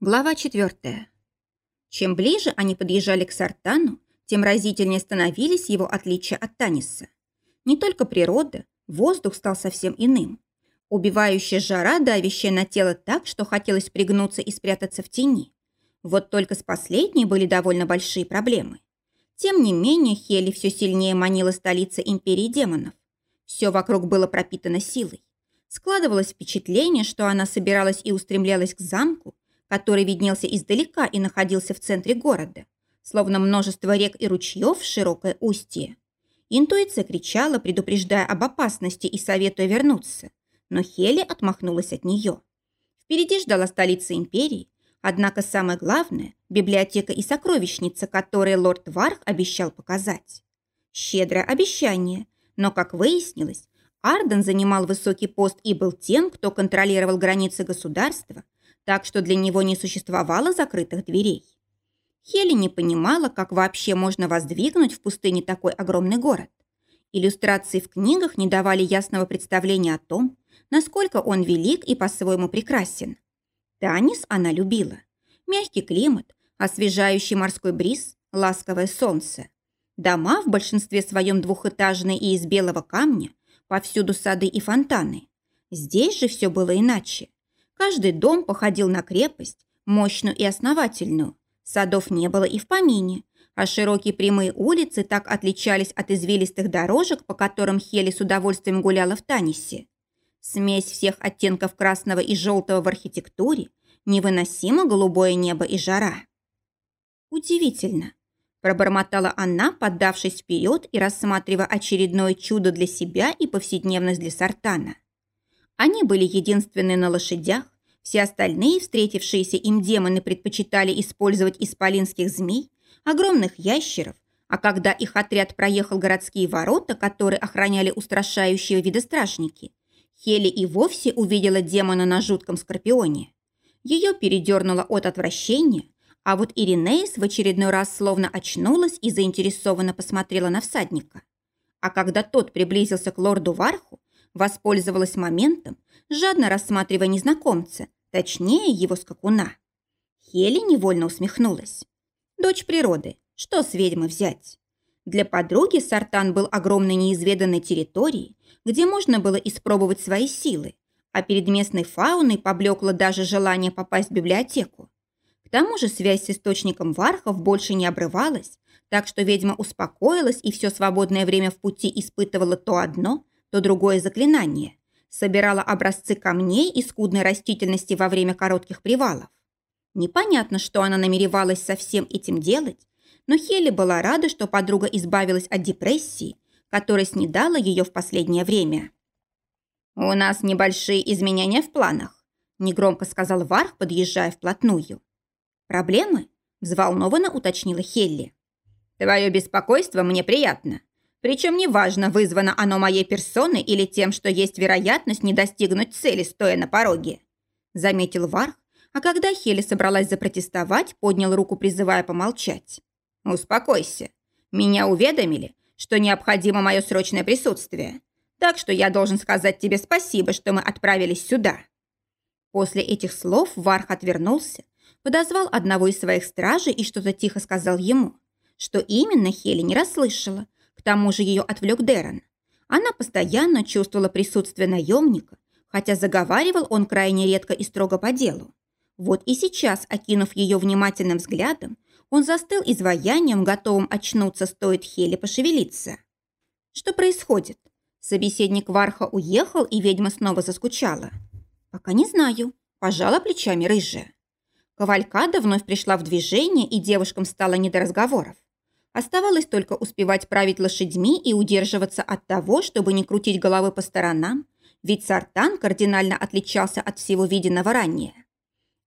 Глава четвертая. Чем ближе они подъезжали к Сартану, тем разительнее становились его отличия от Таниса. Не только природа, воздух стал совсем иным. Убивающая жара, давящая на тело так, что хотелось пригнуться и спрятаться в тени. Вот только с последней были довольно большие проблемы. Тем не менее, Хели все сильнее манила столица империи демонов. Все вокруг было пропитано силой. Складывалось впечатление, что она собиралась и устремлялась к замку, который виднелся издалека и находился в центре города, словно множество рек и ручьев в широкое устье. Интуиция кричала, предупреждая об опасности и советуя вернуться, но Хели отмахнулась от нее. Впереди ждала столица империи, однако самое главное – библиотека и сокровищница, которые лорд Варх обещал показать. Щедрое обещание, но, как выяснилось, Арден занимал высокий пост и был тем, кто контролировал границы государства – так что для него не существовало закрытых дверей. Хели не понимала, как вообще можно воздвигнуть в пустыне такой огромный город. Иллюстрации в книгах не давали ясного представления о том, насколько он велик и по-своему прекрасен. Танис она любила. Мягкий климат, освежающий морской бриз, ласковое солнце. Дома в большинстве своем двухэтажные и из белого камня, повсюду сады и фонтаны. Здесь же все было иначе. Каждый дом походил на крепость, мощную и основательную. Садов не было и в помине, а широкие прямые улицы так отличались от извилистых дорожек, по которым Хели с удовольствием гуляла в Танисе. Смесь всех оттенков красного и желтого в архитектуре, невыносимо голубое небо и жара. «Удивительно», – пробормотала она, поддавшись вперед и рассматривая очередное чудо для себя и повседневность для Сартана – они были единственные на лошадях, все остальные встретившиеся им демоны предпочитали использовать исполинских змей, огромных ящеров, а когда их отряд проехал городские ворота, которые охраняли устрашающие виды стражники, Хели и вовсе увидела демона на жутком скорпионе. Ее передернуло от отвращения, а вот Иринеис в очередной раз словно очнулась и заинтересованно посмотрела на всадника. А когда тот приблизился к лорду Варху, воспользовалась моментом, жадно рассматривая незнакомца, точнее его скакуна. Хели невольно усмехнулась. Дочь природы, что с ведьмы взять? Для подруги Сартан был огромной неизведанной территорией, где можно было испробовать свои силы, а перед местной фауной поблекло даже желание попасть в библиотеку. К тому же связь с источником вархов больше не обрывалась, так что ведьма успокоилась и все свободное время в пути испытывала то одно, то другое заклинание. Собирала образцы камней и скудной растительности во время коротких привалов. Непонятно, что она намеревалась со всем этим делать, но Хелли была рада, что подруга избавилась от депрессии, которая снедала ее в последнее время. «У нас небольшие изменения в планах», – негромко сказал Варх, подъезжая вплотную. «Проблемы?» – взволнованно уточнила Хелли. «Твое беспокойство мне приятно. Причем неважно, вызвано оно моей персоной или тем, что есть вероятность не достигнуть цели, стоя на пороге. Заметил Варх, а когда Хели собралась запротестовать, поднял руку, призывая помолчать. «Успокойся. Меня уведомили, что необходимо мое срочное присутствие. Так что я должен сказать тебе спасибо, что мы отправились сюда». После этих слов Варх отвернулся, подозвал одного из своих стражей и что-то тихо сказал ему. Что именно Хели не расслышала, к тому же ее отвлек Дэрон. Она постоянно чувствовала присутствие наемника, хотя заговаривал он крайне редко и строго по делу. Вот и сейчас, окинув ее внимательным взглядом, он застыл изваянием, готовым очнуться, стоит Хеле пошевелиться. Что происходит? Собеседник Варха уехал, и ведьма снова заскучала. Пока не знаю. Пожала плечами рыжая. Кавалькада вновь пришла в движение, и девушкам стало не до разговоров. Оставалось только успевать править лошадьми и удерживаться от того, чтобы не крутить головы по сторонам, ведь Сартан кардинально отличался от всего виденного ранее.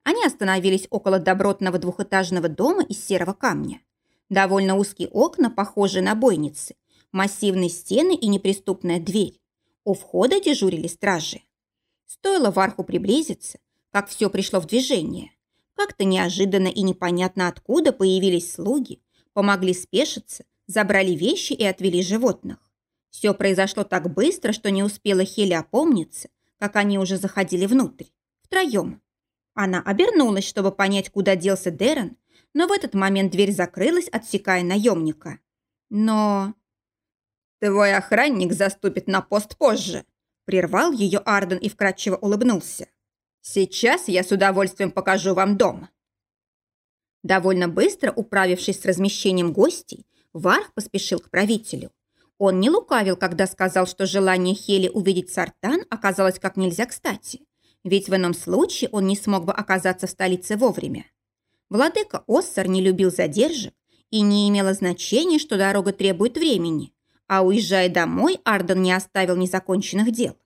Они остановились около добротного двухэтажного дома из серого камня. Довольно узкие окна, похожие на бойницы, массивные стены и неприступная дверь. У входа дежурили стражи. Стоило Варху приблизиться, как все пришло в движение. Как-то неожиданно и непонятно откуда появились слуги, Помогли спешиться, забрали вещи и отвели животных. Все произошло так быстро, что не успела Хели опомниться, как они уже заходили внутрь. Втроем. Она обернулась, чтобы понять, куда делся Дерен, но в этот момент дверь закрылась, отсекая наемника. Но... «Твой охранник заступит на пост позже», – прервал ее Арден и вкратчиво улыбнулся. «Сейчас я с удовольствием покажу вам дом». Довольно быстро управившись с размещением гостей, Варх поспешил к правителю. Он не лукавил, когда сказал, что желание Хели увидеть Сартан оказалось как нельзя кстати, ведь в ином случае он не смог бы оказаться в столице вовремя. Владыка Оссар не любил задержек, и не имело значения, что дорога требует времени, а уезжая домой, Арден не оставил незаконченных дел.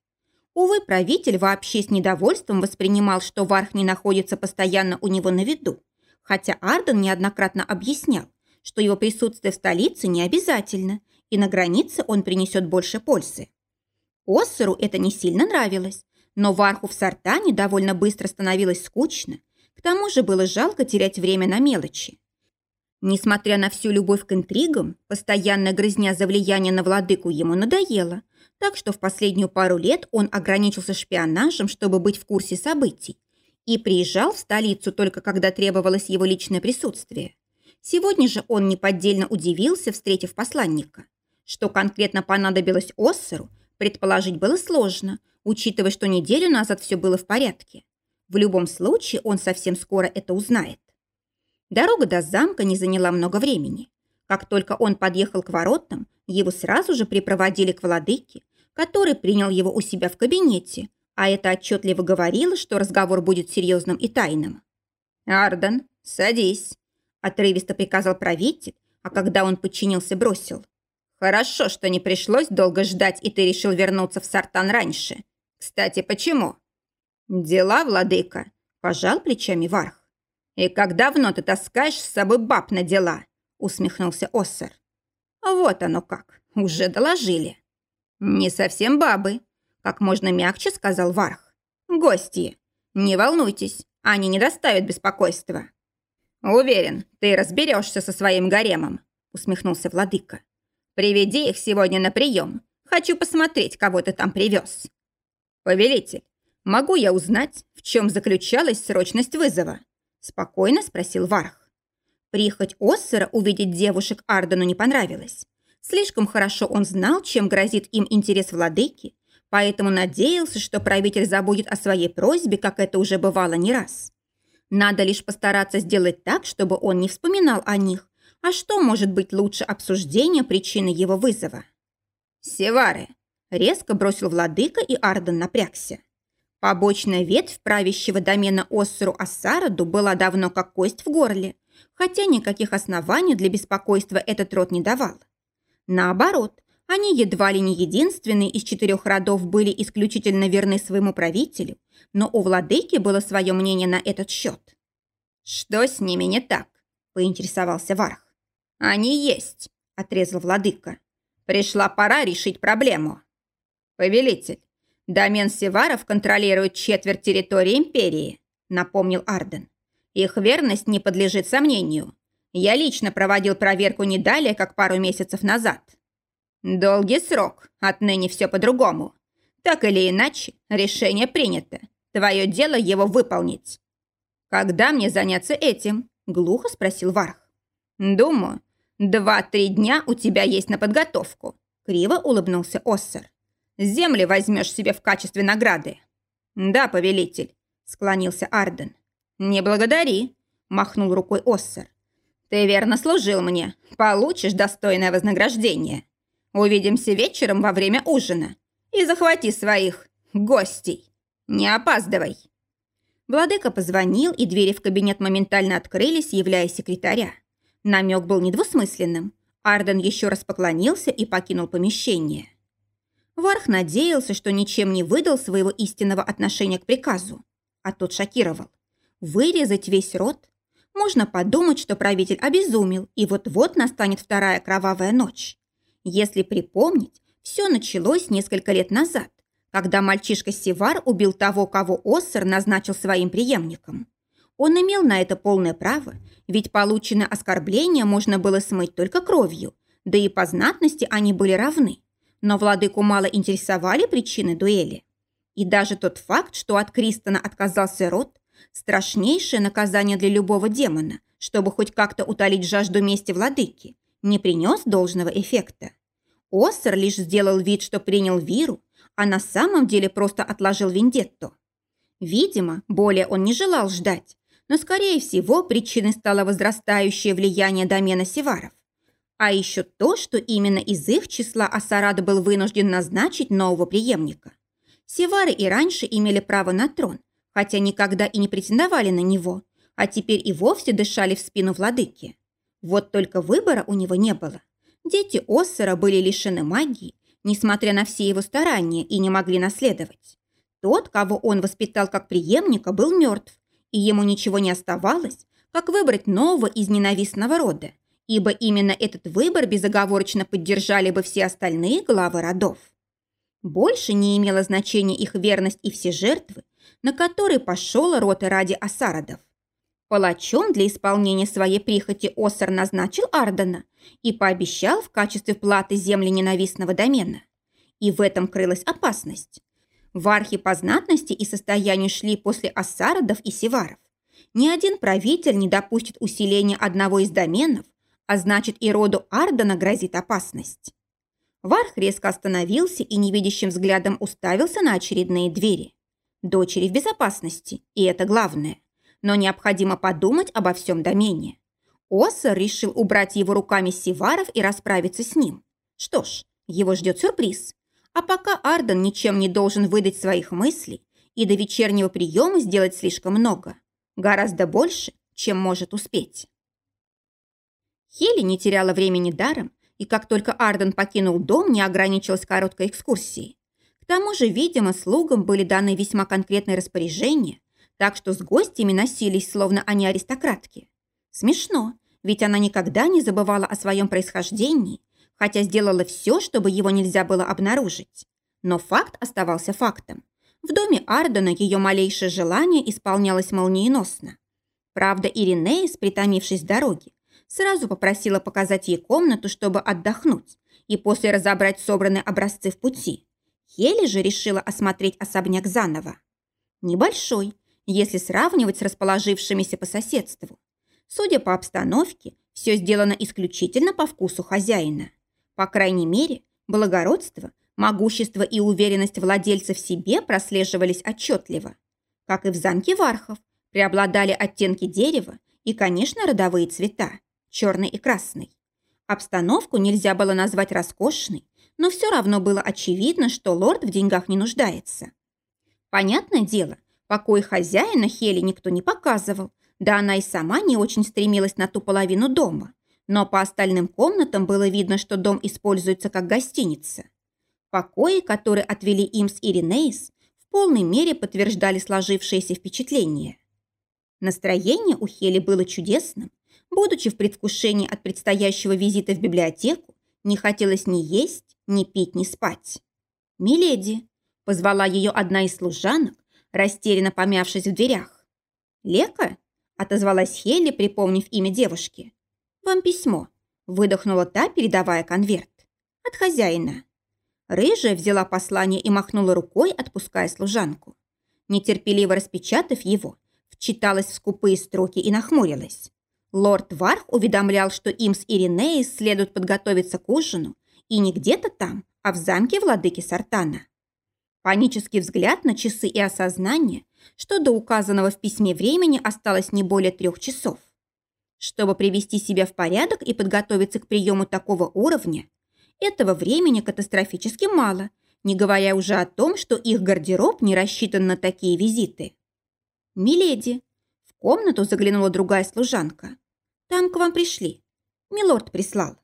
Увы, правитель вообще с недовольством воспринимал, что Варх не находится постоянно у него на виду, хотя Арден неоднократно объяснял, что его присутствие в столице не обязательно, и на границе он принесет больше пользы. Оссеру это не сильно нравилось, но Варху в Сартане довольно быстро становилось скучно, к тому же было жалко терять время на мелочи. Несмотря на всю любовь к интригам, постоянная грызня за влияние на владыку ему надоела, так что в последнюю пару лет он ограничился шпионажем, чтобы быть в курсе событий, и приезжал в столицу только когда требовалось его личное присутствие. Сегодня же он неподдельно удивился, встретив посланника. Что конкретно понадобилось Оссеру, предположить было сложно, учитывая, что неделю назад все было в порядке. В любом случае, он совсем скоро это узнает. Дорога до замка не заняла много времени. Как только он подъехал к воротам, его сразу же припроводили к владыке, который принял его у себя в кабинете, а это отчетливо говорило, что разговор будет серьезным и тайным. «Арден, садись», – отрывисто приказал правитель, а когда он подчинился, бросил. Хорошо, что не пришлось долго ждать, и ты решил вернуться в Сартан раньше. Кстати, почему? Дела, владыка, пожал плечами Варх. И как давно ты таскаешь с собой баб на дела? Усмехнулся Оссер. Вот оно как, уже доложили. Не совсем бабы, как можно мягче сказал Варх. Гости, не волнуйтесь, они не доставят беспокойства. Уверен, ты разберешься со своим гаремом, усмехнулся владыка. Приведи их сегодня на прием. Хочу посмотреть, кого ты там привез. Повелитель, могу я узнать, в чем заключалась срочность вызова? Спокойно спросил Варх. Прихоть Оссера увидеть девушек Ардену не понравилось. Слишком хорошо он знал, чем грозит им интерес владыки, поэтому надеялся, что правитель забудет о своей просьбе, как это уже бывало не раз. Надо лишь постараться сделать так, чтобы он не вспоминал о них, а что может быть лучше обсуждения причины его вызова? «Севары!» – резко бросил владыка, и Арден напрягся. Побочная ветвь правящего домена Оссеру Ассараду была давно как кость в горле, хотя никаких оснований для беспокойства этот род не давал. Наоборот, они едва ли не единственные из четырех родов были исключительно верны своему правителю, но у владыки было свое мнение на этот счет. «Что с ними не так?» – поинтересовался Варх. «Они есть», – отрезал владыка. «Пришла пора решить проблему». «Повелитель, домен Севаров контролирует четверть территории империи», – напомнил Арден. «Их верность не подлежит сомнению. Я лично проводил проверку не далее, как пару месяцев назад». «Долгий срок, отныне все по-другому. Так или иначе, решение принято. Твое дело его выполнить». «Когда мне заняться этим?» – глухо спросил Варх. «Думаю, два-три дня у тебя есть на подготовку», – криво улыбнулся Оссер. «Земли возьмешь себе в качестве награды». «Да, повелитель», – склонился Арден. «Не благодари», – махнул рукой Оссер. «Ты верно служил мне. Получишь достойное вознаграждение. Увидимся вечером во время ужина. И захвати своих гостей. Не опаздывай». Владыка позвонил, и двери в кабинет моментально открылись, являя секретаря. Намек был недвусмысленным. Арден еще раз поклонился и покинул помещение. Варх надеялся, что ничем не выдал своего истинного отношения к приказу. А тот шокировал. Вырезать весь род? Можно подумать, что правитель обезумел, и вот-вот настанет вторая кровавая ночь. Если припомнить, все началось несколько лет назад, когда мальчишка Сивар убил того, кого Оссер назначил своим преемником. Он имел на это полное право, ведь полученное оскорбление можно было смыть только кровью, да и по знатности они были равны. Но владыку мало интересовали причины дуэли. И даже тот факт, что от Кристона отказался род, страшнейшее наказание для любого демона, чтобы хоть как-то утолить жажду мести владыки, не принес должного эффекта. Оссер лишь сделал вид, что принял виру, а на самом деле просто отложил вендетту. Видимо, более он не желал ждать, но, скорее всего, причиной стало возрастающее влияние домена Севаров. А еще то, что именно из их числа Асарад был вынужден назначить нового преемника. Севары и раньше имели право на трон, хотя никогда и не претендовали на него, а теперь и вовсе дышали в спину владыки. Вот только выбора у него не было. Дети Оссера были лишены магии, несмотря на все его старания, и не могли наследовать. Тот, кого он воспитал как преемника, был мертв, и ему ничего не оставалось, как выбрать нового из ненавистного рода, ибо именно этот выбор безоговорочно поддержали бы все остальные главы родов. Больше не имело значения их верность и все жертвы, на которые пошел род ради осародов. Палачом для исполнения своей прихоти Осар назначил Ардена и пообещал в качестве платы земли ненавистного домена. И в этом крылась опасность. Вархи по знатности и состоянию шли после Ассародов и Севаров. Ни один правитель не допустит усиления одного из доменов, а значит и роду Ардена грозит опасность. Варх резко остановился и невидящим взглядом уставился на очередные двери. Дочери в безопасности, и это главное. Но необходимо подумать обо всем домене. Оссер решил убрать его руками Сиваров и расправиться с ним. Что ж, его ждет сюрприз. А пока Арден ничем не должен выдать своих мыслей и до вечернего приема сделать слишком много. Гораздо больше, чем может успеть. Хели не теряла времени даром, и как только Арден покинул дом, не ограничилась короткой экскурсией. К тому же, видимо, слугам были даны весьма конкретные распоряжения, так что с гостями носились, словно они аристократки. Смешно, ведь она никогда не забывала о своем происхождении хотя сделала все, чтобы его нельзя было обнаружить. Но факт оставался фактом. В доме Ардена ее малейшее желание исполнялось молниеносно. Правда, Иринеис, притомившись в дороге, сразу попросила показать ей комнату, чтобы отдохнуть, и после разобрать собранные образцы в пути. Хели же решила осмотреть особняк заново. Небольшой, если сравнивать с расположившимися по соседству. Судя по обстановке, все сделано исключительно по вкусу хозяина. По крайней мере, благородство, могущество и уверенность владельца в себе прослеживались отчетливо. Как и в замке Вархов, преобладали оттенки дерева и, конечно, родовые цвета – черный и красный. Обстановку нельзя было назвать роскошной, но все равно было очевидно, что лорд в деньгах не нуждается. Понятное дело, покой хозяина Хели никто не показывал, да она и сама не очень стремилась на ту половину дома, но по остальным комнатам было видно, что дом используется как гостиница. Покои, которые отвели им с Иринеис, в полной мере подтверждали сложившееся впечатление. Настроение у Хели было чудесным. Будучи в предвкушении от предстоящего визита в библиотеку, не хотелось ни есть, ни пить, ни спать. «Миледи!» – позвала ее одна из служанок, растерянно помявшись в дверях. «Лека?» – отозвалась Хелли, припомнив имя девушки. «Вам письмо», – выдохнула та, передавая конверт. «От хозяина». Рыжая взяла послание и махнула рукой, отпуская служанку. Нетерпеливо распечатав его, вчиталась в скупые строки и нахмурилась. Лорд Варх уведомлял, что им с Иринеей следует подготовиться к ужину, и не где-то там, а в замке владыки Сартана. Панический взгляд на часы и осознание, что до указанного в письме времени осталось не более трех часов. Чтобы привести себя в порядок и подготовиться к приему такого уровня, этого времени катастрофически мало, не говоря уже о том, что их гардероб не рассчитан на такие визиты. «Миледи!» В комнату заглянула другая служанка. «Там к вам пришли. Милорд прислал».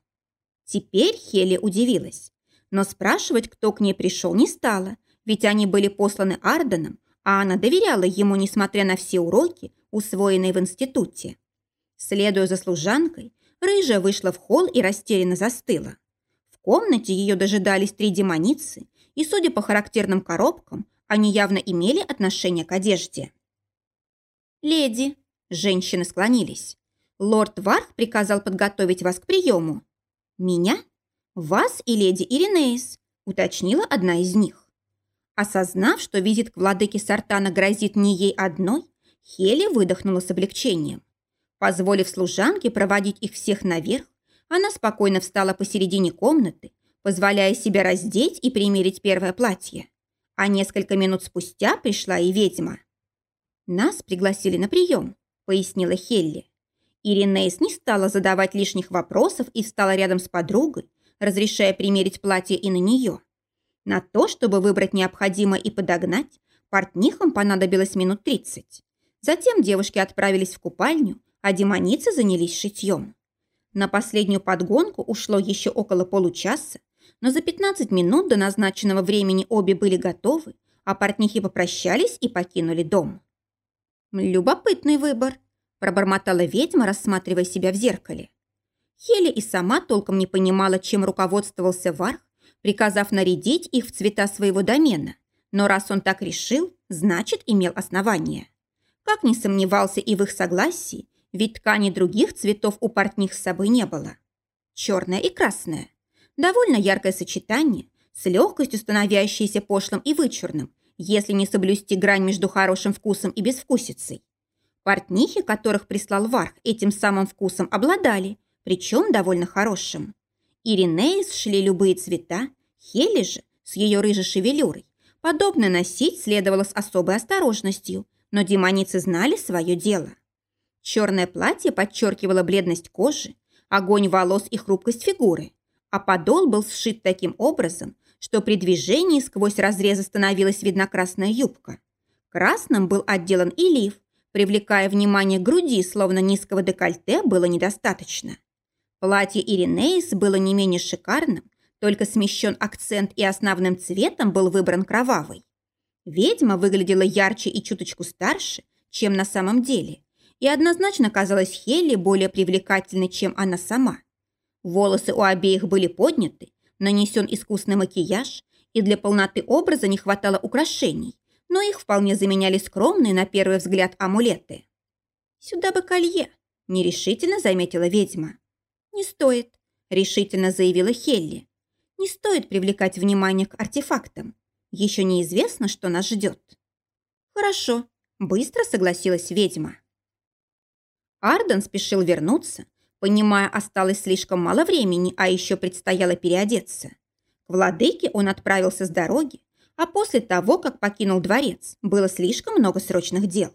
Теперь Хели удивилась. Но спрашивать, кто к ней пришел, не стала, ведь они были посланы Арденом, а она доверяла ему, несмотря на все уроки, усвоенные в институте. Следуя за служанкой, рыжая вышла в холл и растерянно застыла. В комнате ее дожидались три демоницы, и, судя по характерным коробкам, они явно имели отношение к одежде. «Леди», – женщины склонились, – «лорд Варх приказал подготовить вас к приему». «Меня? Вас и леди Иринеис», – уточнила одна из них. Осознав, что визит к владыке Сартана грозит не ей одной, Хели выдохнула с облегчением. Позволив служанке проводить их всех наверх, она спокойно встала посередине комнаты, позволяя себя раздеть и примерить первое платье. А несколько минут спустя пришла и ведьма. «Нас пригласили на прием», — пояснила Хелли. Иринейс не стала задавать лишних вопросов и встала рядом с подругой, разрешая примерить платье и на нее. На то, чтобы выбрать необходимое и подогнать, портнихам понадобилось минут 30. Затем девушки отправились в купальню, а демоницы занялись шитьем. На последнюю подгонку ушло еще около получаса, но за 15 минут до назначенного времени обе были готовы, а портнихи попрощались и покинули дом. «Любопытный выбор», – пробормотала ведьма, рассматривая себя в зеркале. Хели и сама толком не понимала, чем руководствовался Варх, приказав нарядить их в цвета своего домена. Но раз он так решил, значит, имел основание. Как не сомневался и в их согласии, ведь ткани других цветов у портних с собой не было. Черное и красное. Довольно яркое сочетание, с легкостью становящееся пошлым и вычурным, если не соблюсти грань между хорошим вкусом и безвкусицей. Портнихи, которых прислал Варх, этим самым вкусом обладали, причем довольно хорошим. Иринеис шли любые цвета, Хели же с ее рыжей шевелюрой. Подобное носить следовало с особой осторожностью, но демоницы знали свое дело. Черное платье подчеркивало бледность кожи, огонь волос и хрупкость фигуры, а подол был сшит таким образом, что при движении сквозь разрезы становилась видна красная юбка. Красным был отделан и лиф, привлекая внимание груди, словно низкого декольте было недостаточно. Платье Иринеис было не менее шикарным, только смещен акцент и основным цветом был выбран кровавый. Ведьма выглядела ярче и чуточку старше, чем на самом деле, и однозначно казалась Хелли более привлекательной, чем она сама. Волосы у обеих были подняты, нанесен искусный макияж, и для полноты образа не хватало украшений, но их вполне заменяли скромные, на первый взгляд, амулеты. «Сюда бы колье», – нерешительно заметила ведьма. «Не стоит», – решительно заявила Хелли. «Не стоит привлекать внимание к артефактам. Еще неизвестно, что нас ждет». «Хорошо», – быстро согласилась ведьма. Арден спешил вернуться, понимая, осталось слишком мало времени, а еще предстояло переодеться. К владыке он отправился с дороги, а после того, как покинул дворец, было слишком много срочных дел.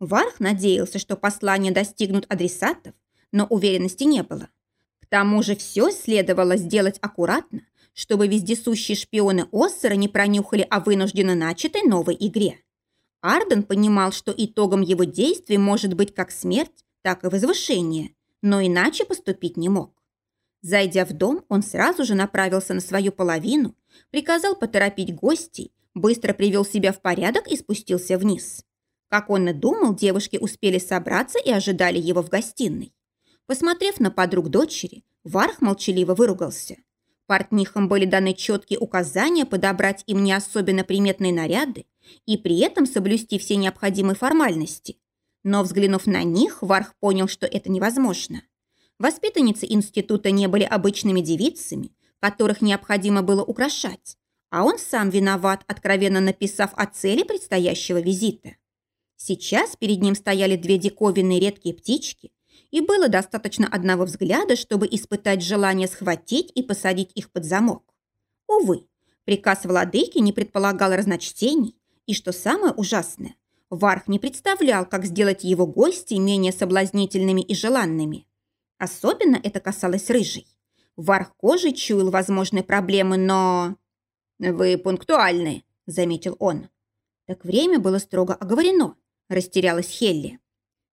Варх надеялся, что послания достигнут адресатов, но уверенности не было тому же все следовало сделать аккуратно, чтобы вездесущие шпионы Оссера не пронюхали о вынужденно начатой новой игре. Арден понимал, что итогом его действий может быть как смерть, так и возвышение, но иначе поступить не мог. Зайдя в дом, он сразу же направился на свою половину, приказал поторопить гостей, быстро привел себя в порядок и спустился вниз. Как он и думал, девушки успели собраться и ожидали его в гостиной. Посмотрев на подруг дочери, Варх молчаливо выругался. Портнихам были даны четкие указания подобрать им не особенно приметные наряды и при этом соблюсти все необходимые формальности. Но, взглянув на них, Варх понял, что это невозможно. Воспитанницы института не были обычными девицами, которых необходимо было украшать, а он сам виноват, откровенно написав о цели предстоящего визита. Сейчас перед ним стояли две диковинные редкие птички, и было достаточно одного взгляда, чтобы испытать желание схватить и посадить их под замок. Увы, приказ владыки не предполагал разночтений, и, что самое ужасное, Варх не представлял, как сделать его гости менее соблазнительными и желанными. Особенно это касалось рыжей. Варх кожи чуял возможные проблемы, но... «Вы пунктуальны», — заметил он. Так время было строго оговорено, растерялась Хелли.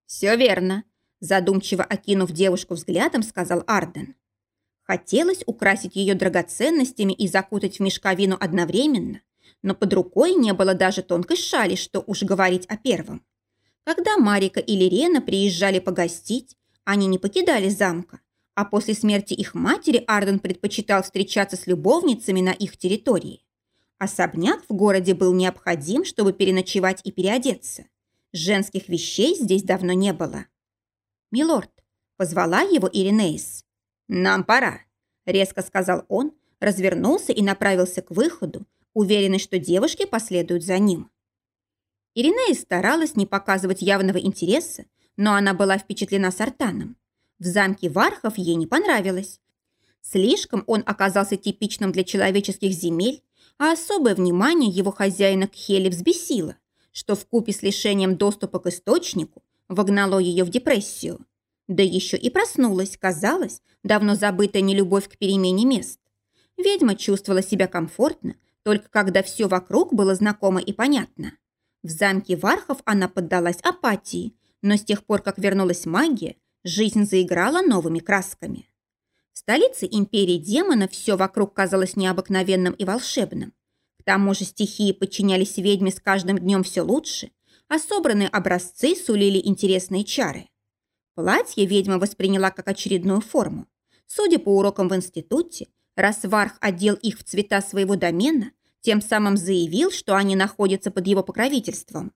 «Все верно. Задумчиво окинув девушку взглядом, сказал Арден. Хотелось украсить ее драгоценностями и закутать в мешковину одновременно, но под рукой не было даже тонкой шали, что уж говорить о первом. Когда Марика или Рена приезжали погостить, они не покидали замка, а после смерти их матери Арден предпочитал встречаться с любовницами на их территории. Особняк в городе был необходим, чтобы переночевать и переодеться. Женских вещей здесь давно не было. «Милорд», – позвала его Иринейс. «Нам пора», – резко сказал он, развернулся и направился к выходу, уверенный, что девушки последуют за ним. Иринея старалась не показывать явного интереса, но она была впечатлена Сартаном. В замке Вархов ей не понравилось. Слишком он оказался типичным для человеческих земель, а особое внимание его хозяина к Хеле взбесило, что в купе с лишением доступа к источнику вогнало ее в депрессию. Да еще и проснулась, казалось, давно забытая нелюбовь к перемене мест. Ведьма чувствовала себя комфортно, только когда все вокруг было знакомо и понятно. В замке Вархов она поддалась апатии, но с тех пор, как вернулась магия, жизнь заиграла новыми красками. В столице империи демона все вокруг казалось необыкновенным и волшебным. К тому же стихии подчинялись ведьме с каждым днем все лучше, а собранные образцы сулили интересные чары. Платье ведьма восприняла как очередную форму. Судя по урокам в институте, раз Варх одел их в цвета своего домена, тем самым заявил, что они находятся под его покровительством.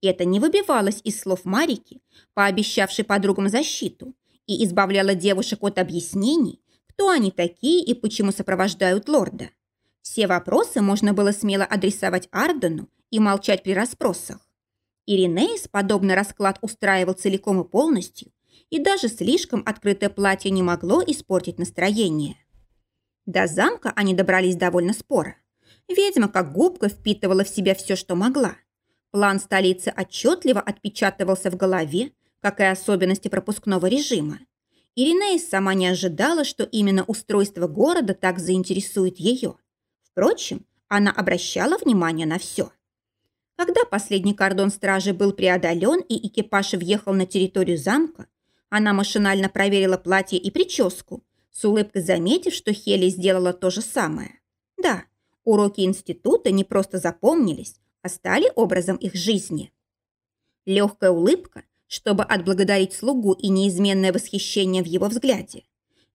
Это не выбивалось из слов Марики, пообещавшей подругам защиту, и избавляло девушек от объяснений, кто они такие и почему сопровождают лорда. Все вопросы можно было смело адресовать Ардену и молчать при расспросах. Иринеис подобный расклад устраивал целиком и полностью, и даже слишком открытое платье не могло испортить настроение. До замка они добрались довольно споро. Ведьма, как губка, впитывала в себя все, что могла. План столицы отчетливо отпечатывался в голове, как и особенности пропускного режима. Иринеис сама не ожидала, что именно устройство города так заинтересует ее. Впрочем, она обращала внимание на все. Когда последний кордон стражи был преодолен и экипаж въехал на территорию замка, она машинально проверила платье и прическу, с улыбкой заметив, что Хели сделала то же самое. Да, уроки института не просто запомнились, а стали образом их жизни. Легкая улыбка, чтобы отблагодарить слугу и неизменное восхищение в его взгляде.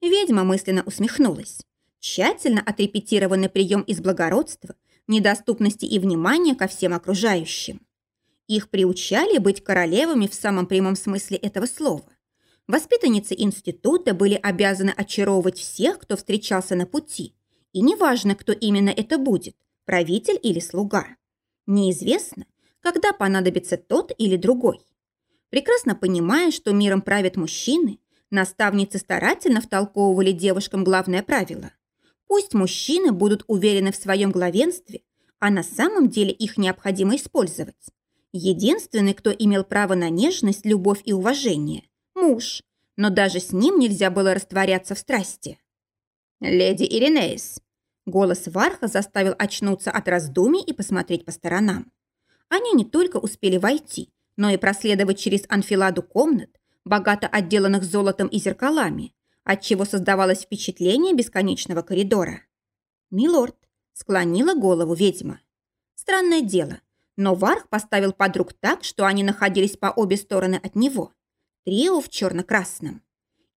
Ведьма мысленно усмехнулась. Тщательно отрепетированный прием из благородства, недоступности и внимания ко всем окружающим. Их приучали быть королевами в самом прямом смысле этого слова. Воспитанницы института были обязаны очаровывать всех, кто встречался на пути. И неважно, кто именно это будет – правитель или слуга. Неизвестно, когда понадобится тот или другой. Прекрасно понимая, что миром правят мужчины, наставницы старательно втолковывали девушкам главное правило. Пусть мужчины будут уверены в своем главенстве, а на самом деле их необходимо использовать. Единственный, кто имел право на нежность, любовь и уважение – муж, но даже с ним нельзя было растворяться в страсти. «Леди Иринеис!» Голос Варха заставил очнуться от раздумий и посмотреть по сторонам. Они не только успели войти, но и проследовать через анфиладу комнат, богато отделанных золотом и зеркалами, отчего создавалось впечатление бесконечного коридора. «Милорд», — склонила голову ведьма. Странное дело, но Варх поставил подруг так, что они находились по обе стороны от него. Трио в черно-красном.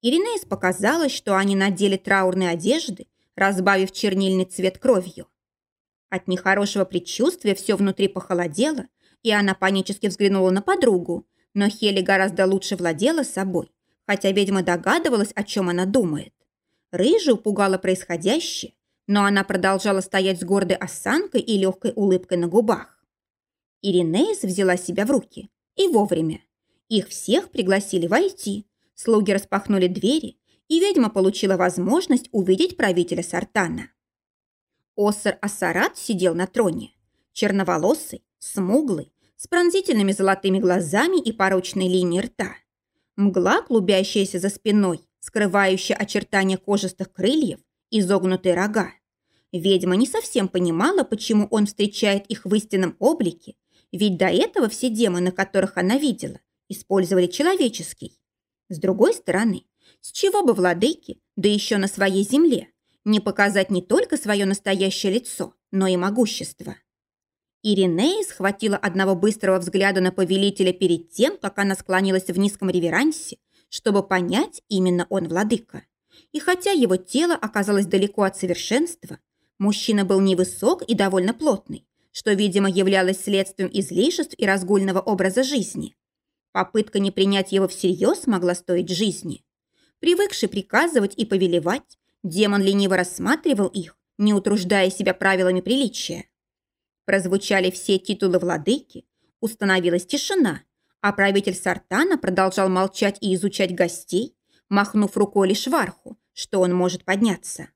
Иринеис показалось, что они надели траурные одежды, разбавив чернильный цвет кровью. От нехорошего предчувствия все внутри похолодело, и она панически взглянула на подругу, но Хели гораздо лучше владела собой хотя ведьма догадывалась, о чем она думает. Рыжую пугало происходящее, но она продолжала стоять с гордой осанкой и легкой улыбкой на губах. Иринеис взяла себя в руки. И вовремя. Их всех пригласили войти. Слуги распахнули двери, и ведьма получила возможность увидеть правителя Сартана. Осар Асарат сидел на троне. Черноволосый, смуглый, с пронзительными золотыми глазами и порочной линией рта. Мгла, клубящаяся за спиной, скрывающая очертания кожистых крыльев, изогнутые рога. Ведьма не совсем понимала, почему он встречает их в истинном облике, ведь до этого все демоны, которых она видела, использовали человеческий. С другой стороны, с чего бы владыке, да еще на своей земле, не показать не только свое настоящее лицо, но и могущество? Иринея схватила одного быстрого взгляда на повелителя перед тем, как она склонилась в низком реверансе, чтобы понять, именно он владыка. И хотя его тело оказалось далеко от совершенства, мужчина был невысок и довольно плотный, что, видимо, являлось следствием излишеств и разгульного образа жизни. Попытка не принять его всерьез могла стоить жизни. Привыкший приказывать и повелевать, демон лениво рассматривал их, не утруждая себя правилами приличия. Прозвучали все титулы владыки. Установилась тишина, а правитель Сартана продолжал молчать и изучать гостей, махнув рукой лишь варху, что он может подняться.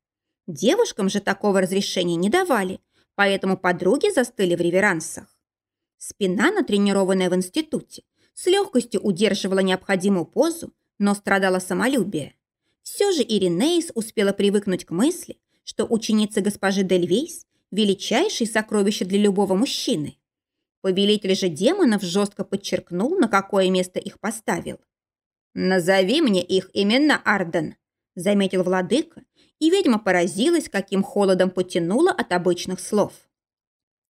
Девушкам же такого разрешения не давали, поэтому подруги застыли в реверансах. Спина, натренированная в институте, с легкостью удерживала необходимую позу, но страдала самолюбие. Все же Иринеис успела привыкнуть к мысли, что ученица госпожи Дельвейс – величайшее сокровище для любого мужчины. Повелитель же демонов жестко подчеркнул, на какое место их поставил. «Назови мне их имена, Арден», – заметил владыка, и ведьма поразилась, каким холодом потянула от обычных слов.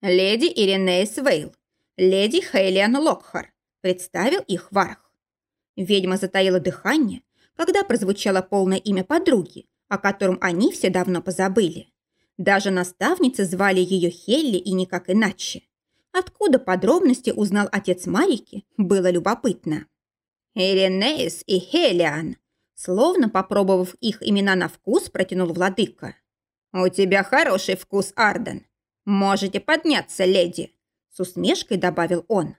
«Леди Иринеис Вейл, леди Хейлиан Локхар», – представил их Варх. Ведьма затаила дыхание, когда прозвучало полное имя подруги, о котором они все давно позабыли. Даже наставницы звали ее Хелли и никак иначе. Откуда подробности узнал отец Марики, было любопытно. «Иринеис и Хелиан», словно попробовав их имена на вкус, протянул владыка. «У тебя хороший вкус, Арден. Можете подняться, леди», с усмешкой добавил он.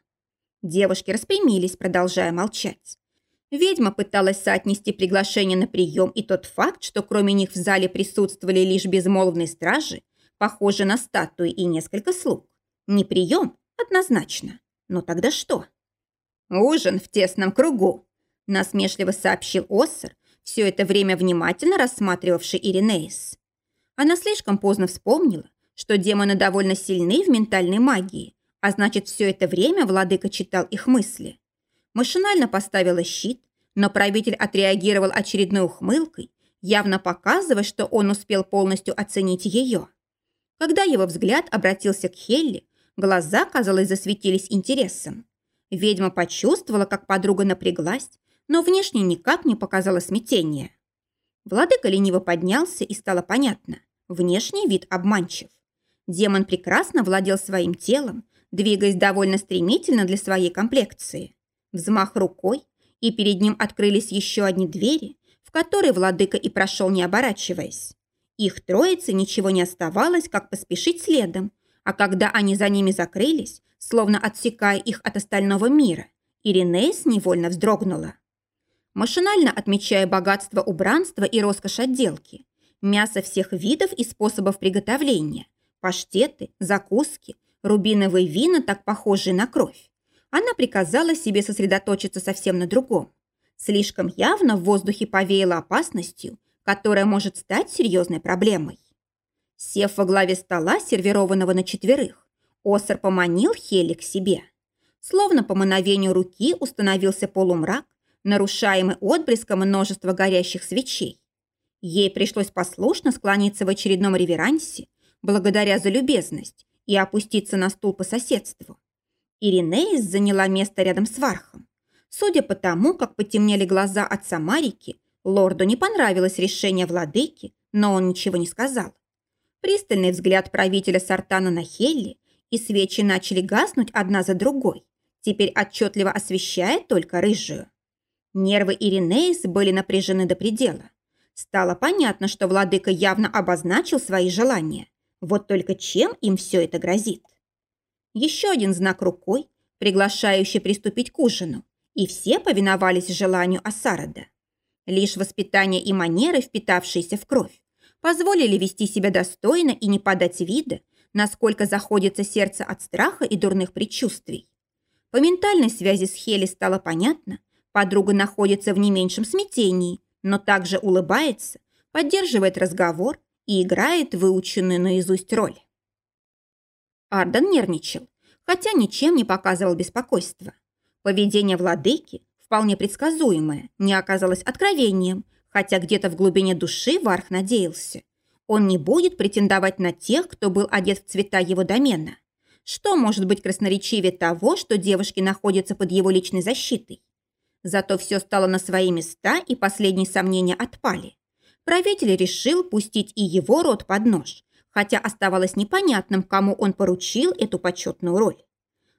Девушки распрямились, продолжая молчать. Ведьма пыталась соотнести приглашение на прием и тот факт, что кроме них в зале присутствовали лишь безмолвные стражи, похожие на статуи и несколько слуг. Не прием, однозначно. Но тогда что? «Ужин в тесном кругу», – насмешливо сообщил Оссер, все это время внимательно рассматривавший Иринеис. Она слишком поздно вспомнила, что демоны довольно сильны в ментальной магии, а значит, все это время владыка читал их мысли. Машинально поставила щит, но правитель отреагировал очередной ухмылкой, явно показывая, что он успел полностью оценить ее. Когда его взгляд обратился к Хелли, глаза, казалось, засветились интересом. Ведьма почувствовала, как подруга напряглась, но внешне никак не показала смятения. Владыка лениво поднялся, и стало понятно. Внешний вид обманчив. Демон прекрасно владел своим телом, двигаясь довольно стремительно для своей комплекции. Взмах рукой, и перед ним открылись еще одни двери, в которые владыка и прошел, не оборачиваясь. Их троице ничего не оставалось, как поспешить следом, а когда они за ними закрылись, словно отсекая их от остального мира, Иринеис невольно вздрогнула. Машинально отмечая богатство убранства и роскошь отделки, мясо всех видов и способов приготовления, паштеты, закуски, рубиновые вина, так похожие на кровь, она приказала себе сосредоточиться совсем на другом. Слишком явно в воздухе повеяло опасностью, которая может стать серьезной проблемой. Сев во главе стола, сервированного на четверых, Осар поманил Хели к себе. Словно по мановению руки установился полумрак, нарушаемый отблеском множества горящих свечей. Ей пришлось послушно склониться в очередном реверансе, благодаря за любезность, и опуститься на стул по соседству. Иринеис заняла место рядом с Вархом. Судя по тому, как потемнели глаза отца Марики, лорду не понравилось решение владыки, но он ничего не сказал. Пристальный взгляд правителя Сартана на Хелли, и свечи начали гаснуть одна за другой, теперь отчетливо освещая только рыжую. Нервы Иринеис были напряжены до предела. Стало понятно, что владыка явно обозначил свои желания. Вот только чем им все это грозит? Еще один знак рукой, приглашающий приступить к ужину, и все повиновались желанию Асарада. Лишь воспитание и манеры, впитавшиеся в кровь, позволили вести себя достойно и не подать вида, насколько заходится сердце от страха и дурных предчувствий. По ментальной связи с Хели стало понятно, подруга находится в не меньшем смятении, но также улыбается, поддерживает разговор и играет выученную наизусть роль. Арден нервничал, хотя ничем не показывал беспокойства. Поведение владыки, вполне предсказуемое, не оказалось откровением, хотя где-то в глубине души Варх надеялся. Он не будет претендовать на тех, кто был одет в цвета его домена. Что может быть красноречивее того, что девушки находятся под его личной защитой? Зато все стало на свои места, и последние сомнения отпали. Правитель решил пустить и его род под нож, хотя оставалось непонятным, кому он поручил эту почетную роль.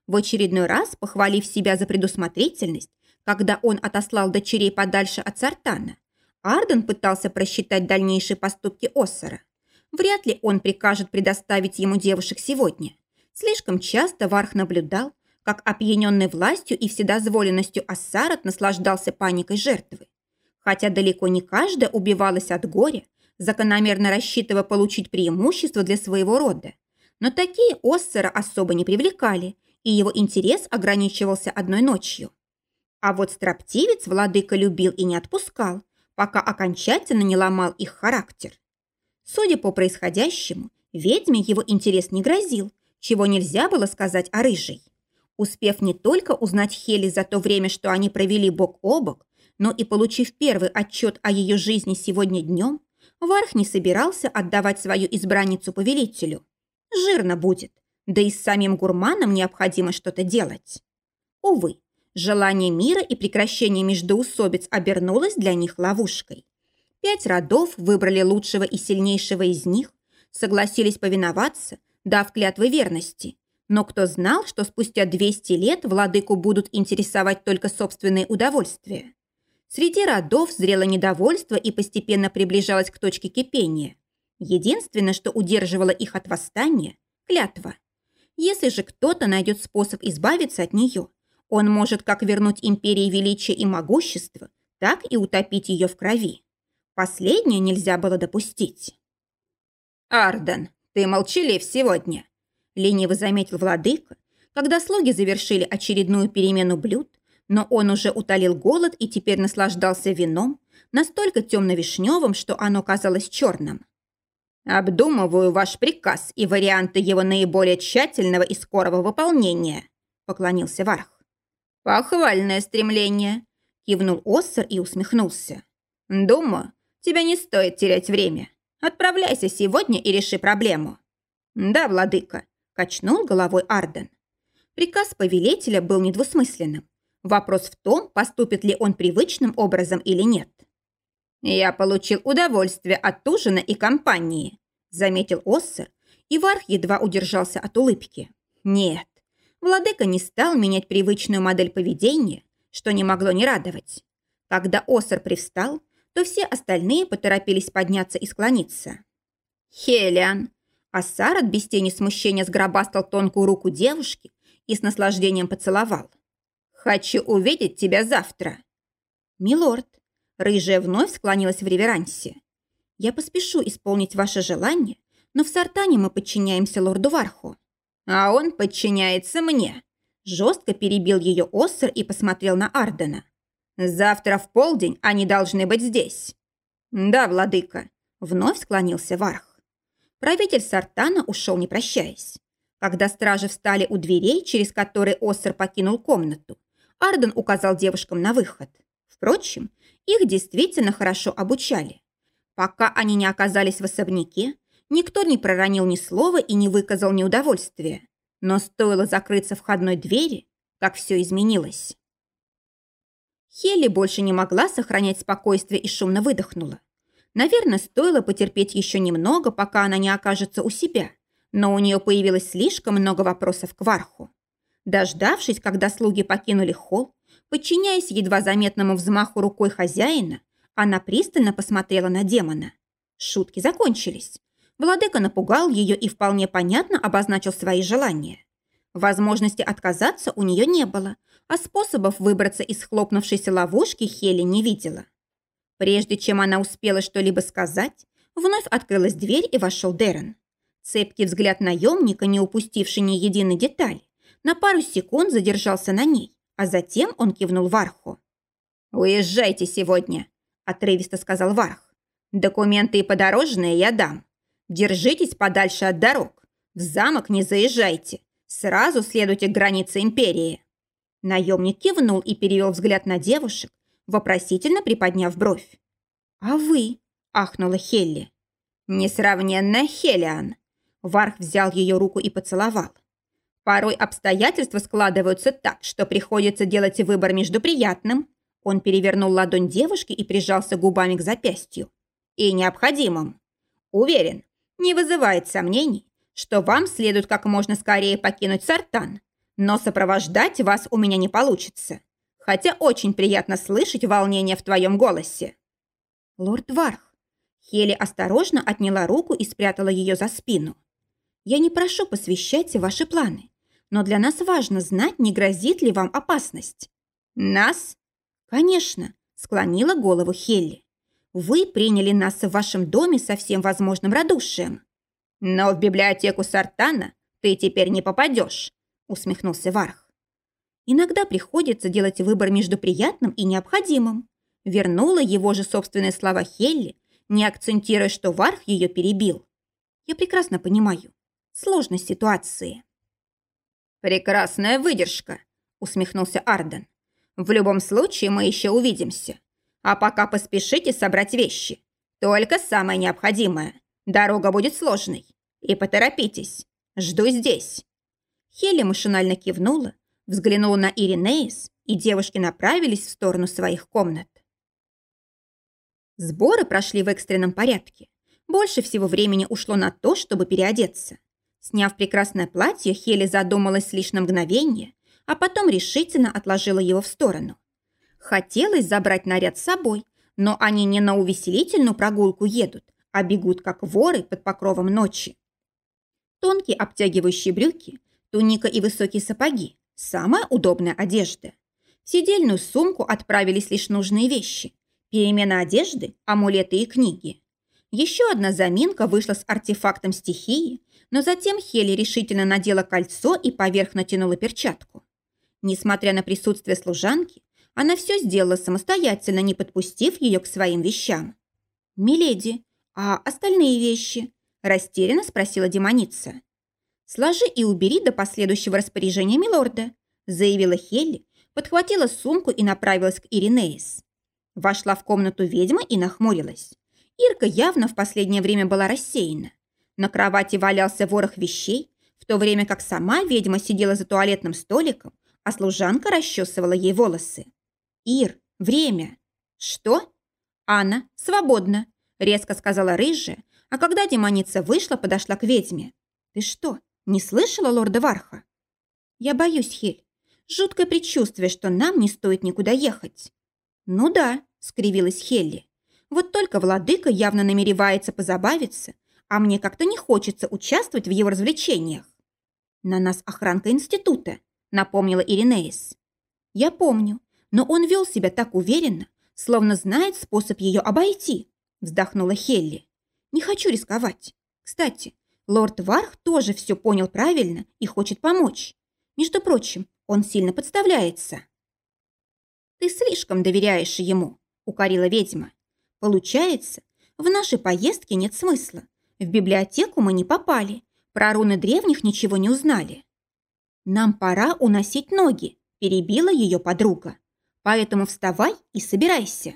В очередной раз, похвалив себя за предусмотрительность, когда он отослал дочерей подальше от Сартана, Арден пытался просчитать дальнейшие поступки Оссора. Вряд ли он прикажет предоставить ему девушек сегодня. Слишком часто Варх наблюдал, как опьяненный властью и вседозволенностью Ассарат наслаждался паникой жертвы. Хотя далеко не каждая убивалась от горя, закономерно рассчитывая получить преимущество для своего рода. Но такие Оссера особо не привлекали, и его интерес ограничивался одной ночью. А вот строптивец владыка любил и не отпускал, пока окончательно не ломал их характер. Судя по происходящему, ведьме его интерес не грозил, чего нельзя было сказать о рыжей. Успев не только узнать Хели за то время, что они провели бок о бок, но и получив первый отчет о ее жизни сегодня днем, Варх не собирался отдавать свою избранницу повелителю. Жирно будет, да и с самим гурманом необходимо что-то делать. Увы, желание мира и прекращение междоусобиц обернулось для них ловушкой. Пять родов выбрали лучшего и сильнейшего из них, согласились повиноваться, дав клятвы верности. Но кто знал, что спустя 200 лет владыку будут интересовать только собственные удовольствия? Среди родов зрело недовольство и постепенно приближалось к точке кипения. Единственное, что удерживало их от восстания – клятва. Если же кто-то найдет способ избавиться от нее, он может как вернуть империи величие и могущество, так и утопить ее в крови. Последнее нельзя было допустить. «Арден, ты молчалив сегодня», – лениво заметил владыка, когда слуги завершили очередную перемену блюд, но он уже утолил голод и теперь наслаждался вином, настолько темно-вишневым, что оно казалось черным. «Обдумываю ваш приказ и варианты его наиболее тщательного и скорого выполнения», – поклонился Варх. «Похвальное стремление», – кивнул Оссер и усмехнулся. «Думаю, тебе не стоит терять время. Отправляйся сегодня и реши проблему». «Да, владыка», – качнул головой Арден. Приказ повелителя был недвусмысленным. Вопрос в том, поступит ли он привычным образом или нет. «Я получил удовольствие от ужина и компании», заметил Оссер, и Варх едва удержался от улыбки. «Нет, владыка не стал менять привычную модель поведения, что не могло не радовать. Когда Оссер привстал, то все остальные поторопились подняться и склониться. «Хелиан!» Ассарат без тени смущения сгробастал тонкую руку девушки и с наслаждением поцеловал. Хочу увидеть тебя завтра». «Милорд», рыжая вновь склонилась в реверансе. «Я поспешу исполнить ваше желание, но в Сартане мы подчиняемся лорду Варху». «А он подчиняется мне», жестко перебил ее Оссер и посмотрел на Ардена. «Завтра в полдень они должны быть здесь». «Да, владыка», — вновь склонился Варх. Правитель Сартана ушел, не прощаясь. Когда стражи встали у дверей, через которые Оссер покинул комнату, Арден указал девушкам на выход. Впрочем, их действительно хорошо обучали. Пока они не оказались в особняке, никто не проронил ни слова и не выказал неудовольствия. Но стоило закрыться входной двери, как все изменилось. Хелли больше не могла сохранять спокойствие и шумно выдохнула. Наверное, стоило потерпеть еще немного, пока она не окажется у себя, но у нее появилось слишком много вопросов к Варху. Дождавшись, когда слуги покинули холл, подчиняясь едва заметному взмаху рукой хозяина, она пристально посмотрела на демона. Шутки закончились. Владыка напугал ее и вполне понятно обозначил свои желания. Возможности отказаться у нее не было, а способов выбраться из хлопнувшейся ловушки Хели не видела. Прежде чем она успела что-либо сказать, вновь открылась дверь и вошел Дерен. Цепкий взгляд наемника, не упустивший ни единой детали, на пару секунд задержался на ней, а затем он кивнул Варху. «Уезжайте сегодня», – отрывисто сказал Варх. «Документы и подорожные я дам. Держитесь подальше от дорог. В замок не заезжайте. Сразу следуйте границе империи». Наемник кивнул и перевел взгляд на девушек, вопросительно приподняв бровь. «А вы?» – ахнула Хелли. «Несравненно Хелиан». Варх взял ее руку и поцеловал. Порой обстоятельства складываются так, что приходится делать выбор между приятным. Он перевернул ладонь девушки и прижался губами к запястью. И необходимым. Уверен, не вызывает сомнений, что вам следует как можно скорее покинуть Сартан. Но сопровождать вас у меня не получится. Хотя очень приятно слышать волнение в твоем голосе. Лорд Варх. Хели осторожно отняла руку и спрятала ее за спину. Я не прошу посвящать ваши планы. Но для нас важно знать, не грозит ли вам опасность». «Нас?» «Конечно», – склонила голову Хелли. «Вы приняли нас в вашем доме со всем возможным радушием». «Но в библиотеку Сартана ты теперь не попадешь», – усмехнулся Варх. «Иногда приходится делать выбор между приятным и необходимым», вернула его же собственные слова Хелли, не акцентируя, что Варх ее перебил. «Я прекрасно понимаю. Сложность ситуации». «Прекрасная выдержка», – усмехнулся Арден. «В любом случае мы еще увидимся. А пока поспешите собрать вещи. Только самое необходимое. Дорога будет сложной. И поторопитесь. Жду здесь». Хелли машинально кивнула, взглянула на Иринеис, и девушки направились в сторону своих комнат. Сборы прошли в экстренном порядке. Больше всего времени ушло на то, чтобы переодеться. Сняв прекрасное платье, Хели задумалась лишь на мгновение, а потом решительно отложила его в сторону. Хотелось забрать наряд с собой, но они не на увеселительную прогулку едут, а бегут как воры под покровом ночи. Тонкие обтягивающие брюки, туника и высокие сапоги – самая удобная одежда. В сидельную сумку отправились лишь нужные вещи. Перемена одежды, амулеты и книги. Еще одна заминка вышла с артефактом стихии, но затем Хели решительно надела кольцо и поверх натянула перчатку. Несмотря на присутствие служанки, она все сделала самостоятельно, не подпустив ее к своим вещам. «Миледи, а остальные вещи?» – растерянно спросила демоница. «Сложи и убери до последующего распоряжения милорда», – заявила Хелли, подхватила сумку и направилась к Иринеис. Вошла в комнату ведьма и нахмурилась. Ирка явно в последнее время была рассеяна. На кровати валялся ворох вещей, в то время как сама ведьма сидела за туалетным столиком, а служанка расчесывала ей волосы. «Ир, время!» «Что?» «Анна, свободно!» – резко сказала рыжая, а когда демоница вышла, подошла к ведьме. «Ты что, не слышала лорда Варха?» «Я боюсь, Хель. Жуткое предчувствие, что нам не стоит никуда ехать». «Ну да», – скривилась Хелли. «Вот только владыка явно намеревается позабавиться, а мне как-то не хочется участвовать в его развлечениях. На нас охранка института, напомнила Иринеис. Я помню, но он вел себя так уверенно, словно знает способ ее обойти, вздохнула Хелли. Не хочу рисковать. Кстати, лорд Варх тоже все понял правильно и хочет помочь. Между прочим, он сильно подставляется. Ты слишком доверяешь ему, укорила ведьма. Получается, в нашей поездке нет смысла. В библиотеку мы не попали. Про руны древних ничего не узнали. Нам пора уносить ноги, перебила ее подруга. Поэтому вставай и собирайся.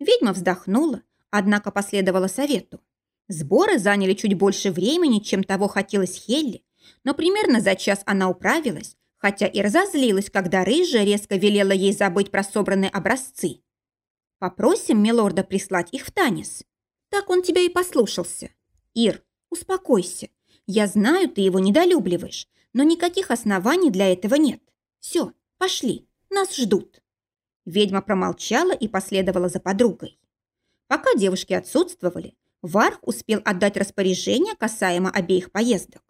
Ведьма вздохнула, однако последовала совету. Сборы заняли чуть больше времени, чем того хотелось Хелли, но примерно за час она управилась, хотя и разозлилась, когда рыжая резко велела ей забыть про собранные образцы. «Попросим милорда прислать их в Танис». Так он тебя и послушался. «Ир, успокойся. Я знаю, ты его недолюбливаешь, но никаких оснований для этого нет. Все, пошли, нас ждут». Ведьма промолчала и последовала за подругой. Пока девушки отсутствовали, Варх успел отдать распоряжение касаемо обеих поездок.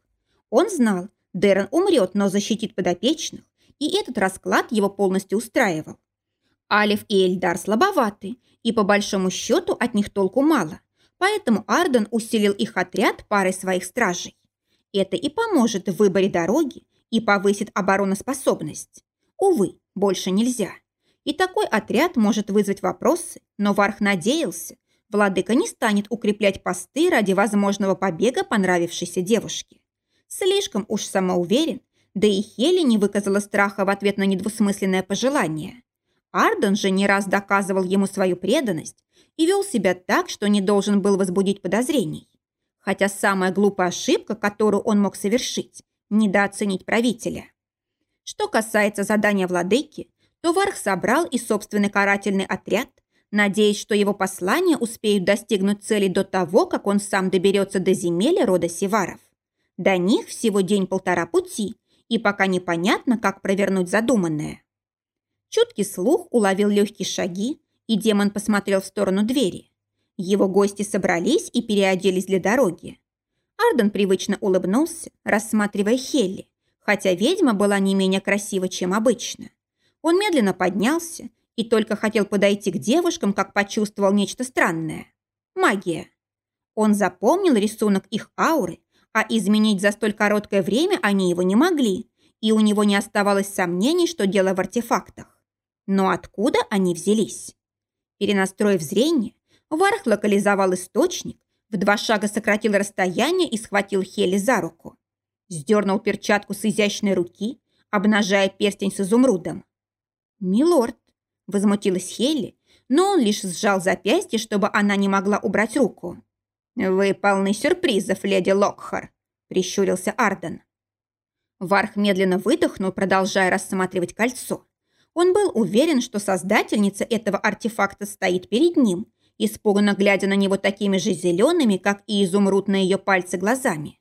Он знал, Дэрон умрет, но защитит подопечных, и этот расклад его полностью устраивал. Алиф и Эльдар слабоваты, и по большому счету от них толку мало – Поэтому Арден усилил их отряд парой своих стражей. Это и поможет в выборе дороги, и повысит обороноспособность. Увы, больше нельзя. И такой отряд может вызвать вопросы, но Варх надеялся, владыка не станет укреплять посты ради возможного побега понравившейся девушки. Слишком уж самоуверен, да и Хели не выказала страха в ответ на недвусмысленное пожелание. Арден же не раз доказывал ему свою преданность и вел себя так, что не должен был возбудить подозрений. Хотя самая глупая ошибка, которую он мог совершить – недооценить правителя. Что касается задания владыки, то Варх собрал и собственный карательный отряд, надеясь, что его послания успеют достигнуть цели до того, как он сам доберется до земель рода Севаров. До них всего день-полтора пути, и пока непонятно, как провернуть задуманное. Чуткий слух уловил легкие шаги, и демон посмотрел в сторону двери. Его гости собрались и переоделись для дороги. Арден привычно улыбнулся, рассматривая Хелли, хотя ведьма была не менее красива, чем обычно. Он медленно поднялся и только хотел подойти к девушкам, как почувствовал нечто странное. Магия. Он запомнил рисунок их ауры, а изменить за столь короткое время они его не могли, и у него не оставалось сомнений, что дело в артефактах. Но откуда они взялись? Перенастроив зрение, Варх локализовал источник, в два шага сократил расстояние и схватил Хели за руку. Сдернул перчатку с изящной руки, обнажая перстень с изумрудом. «Милорд», — возмутилась Хелли, но он лишь сжал запястье, чтобы она не могла убрать руку. «Вы полны сюрпризов, леди Локхар», — прищурился Арден. Варх медленно выдохнул, продолжая рассматривать кольцо. Он был уверен, что создательница этого артефакта стоит перед ним, испуганно глядя на него такими же зелеными, как и изумруд на ее пальцы глазами.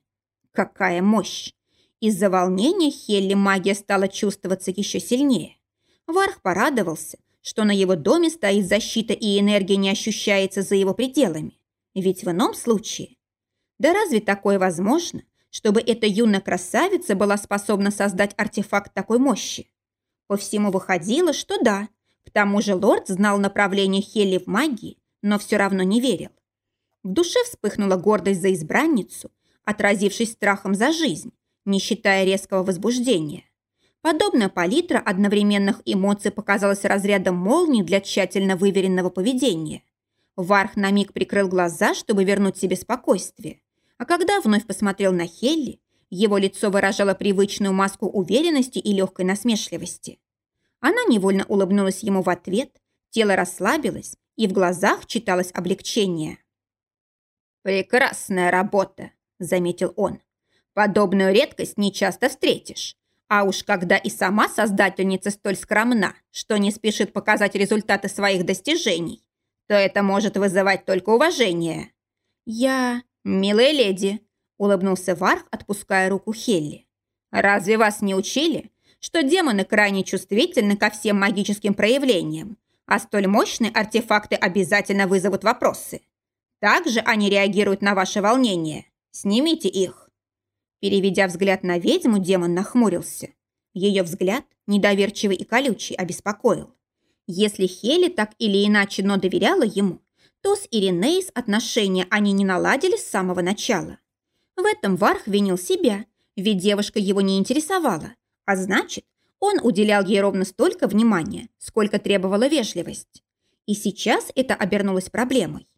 Какая мощь! Из-за волнения Хелли магия стала чувствоваться еще сильнее. Варх порадовался, что на его доме стоит защита и энергия не ощущается за его пределами. Ведь в ином случае... Да разве такое возможно, чтобы эта юная красавица была способна создать артефакт такой мощи? По всему выходило, что да. К тому же лорд знал направление Хелли в магии, но все равно не верил. В душе вспыхнула гордость за избранницу, отразившись страхом за жизнь, не считая резкого возбуждения. Подобная палитра одновременных эмоций показалась разрядом молнии для тщательно выверенного поведения. Варх на миг прикрыл глаза, чтобы вернуть себе спокойствие. А когда вновь посмотрел на Хелли, его лицо выражало привычную маску уверенности и легкой насмешливости. Она невольно улыбнулась ему в ответ, тело расслабилось, и в глазах читалось облегчение. «Прекрасная работа», — заметил он. «Подобную редкость не часто встретишь. А уж когда и сама создательница столь скромна, что не спешит показать результаты своих достижений, то это может вызывать только уважение. Я... Милая леди, улыбнулся Варх, отпуская руку Хелли. Разве вас не учили, что демоны крайне чувствительны ко всем магическим проявлениям, а столь мощные артефакты обязательно вызовут вопросы? Также они реагируют на ваше волнение. Снимите их. Переведя взгляд на ведьму, демон нахмурился. Ее взгляд, недоверчивый и колючий, обеспокоил. Если Хели так или иначе, но доверяла ему, то с Иринеис отношения они не наладили с самого начала. В этом Варх винил себя, ведь девушка его не интересовала, а значит, он уделял ей ровно столько внимания, сколько требовала вежливость. И сейчас это обернулось проблемой.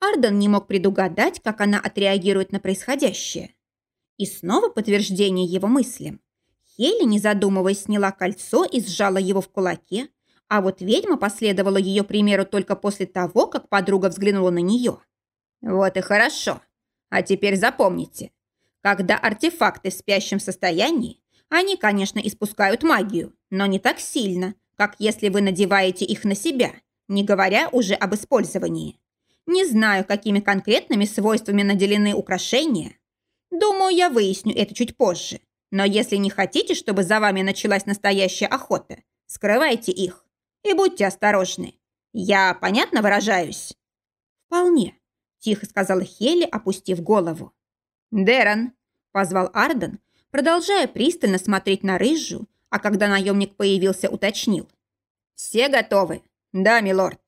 Арден не мог предугадать, как она отреагирует на происходящее. И снова подтверждение его мыслям. Хелли, не задумываясь, сняла кольцо и сжала его в кулаке, а вот ведьма последовала ее примеру только после того, как подруга взглянула на нее. Вот и хорошо. А теперь запомните. Когда артефакты в спящем состоянии, они, конечно, испускают магию, но не так сильно, как если вы надеваете их на себя, не говоря уже об использовании. Не знаю, какими конкретными свойствами наделены украшения. Думаю, я выясню это чуть позже. Но если не хотите, чтобы за вами началась настоящая охота, скрывайте их. И будьте осторожны. Я понятно выражаюсь?» «Вполне», – тихо сказала Хелли, опустив голову. «Дэрон», – позвал Арден, продолжая пристально смотреть на рыжую, а когда наемник появился, уточнил. «Все готовы?» «Да, милорд.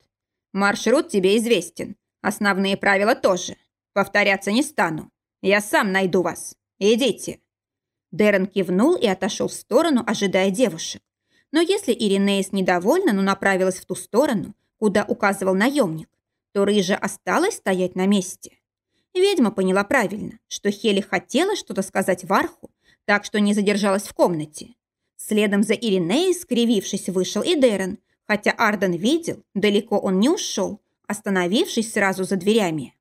Маршрут тебе известен. Основные правила тоже. Повторяться не стану. Я сам найду вас. Идите». Дэрон кивнул и отошел в сторону, ожидая девушек. Но если Иринеис недовольна, но направилась в ту сторону, куда указывал наемник, то рыжа осталась стоять на месте. Ведьма поняла правильно, что Хели хотела что-то сказать Варху, так что не задержалась в комнате. Следом за Иринеей, скривившись, вышел и Дерен, хотя Арден видел, далеко он не ушел, остановившись сразу за дверями.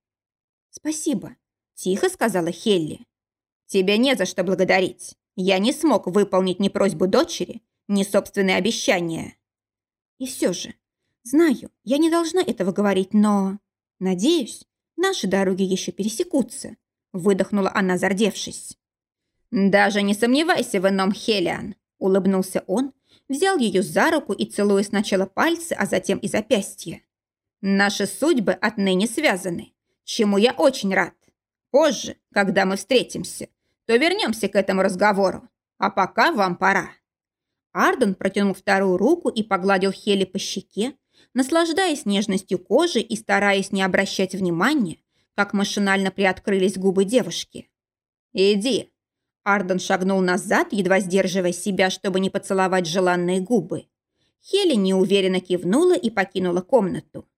«Спасибо», – тихо сказала Хелли. «Тебе не за что благодарить. Я не смог выполнить ни просьбу дочери, не собственные обещания. И все же, знаю, я не должна этого говорить, но... Надеюсь, наши дороги еще пересекутся, выдохнула она, зардевшись. Даже не сомневайся в ином, Хелиан, улыбнулся он, взял ее за руку и целуя сначала пальцы, а затем и запястье. Наши судьбы отныне связаны, чему я очень рад. Позже, когда мы встретимся, то вернемся к этому разговору. А пока вам пора». Арден протянул вторую руку и погладил Хели по щеке, наслаждаясь нежностью кожи и стараясь не обращать внимания, как машинально приоткрылись губы девушки. «Иди». Арден шагнул назад, едва сдерживая себя, чтобы не поцеловать желанные губы. Хели неуверенно кивнула и покинула комнату.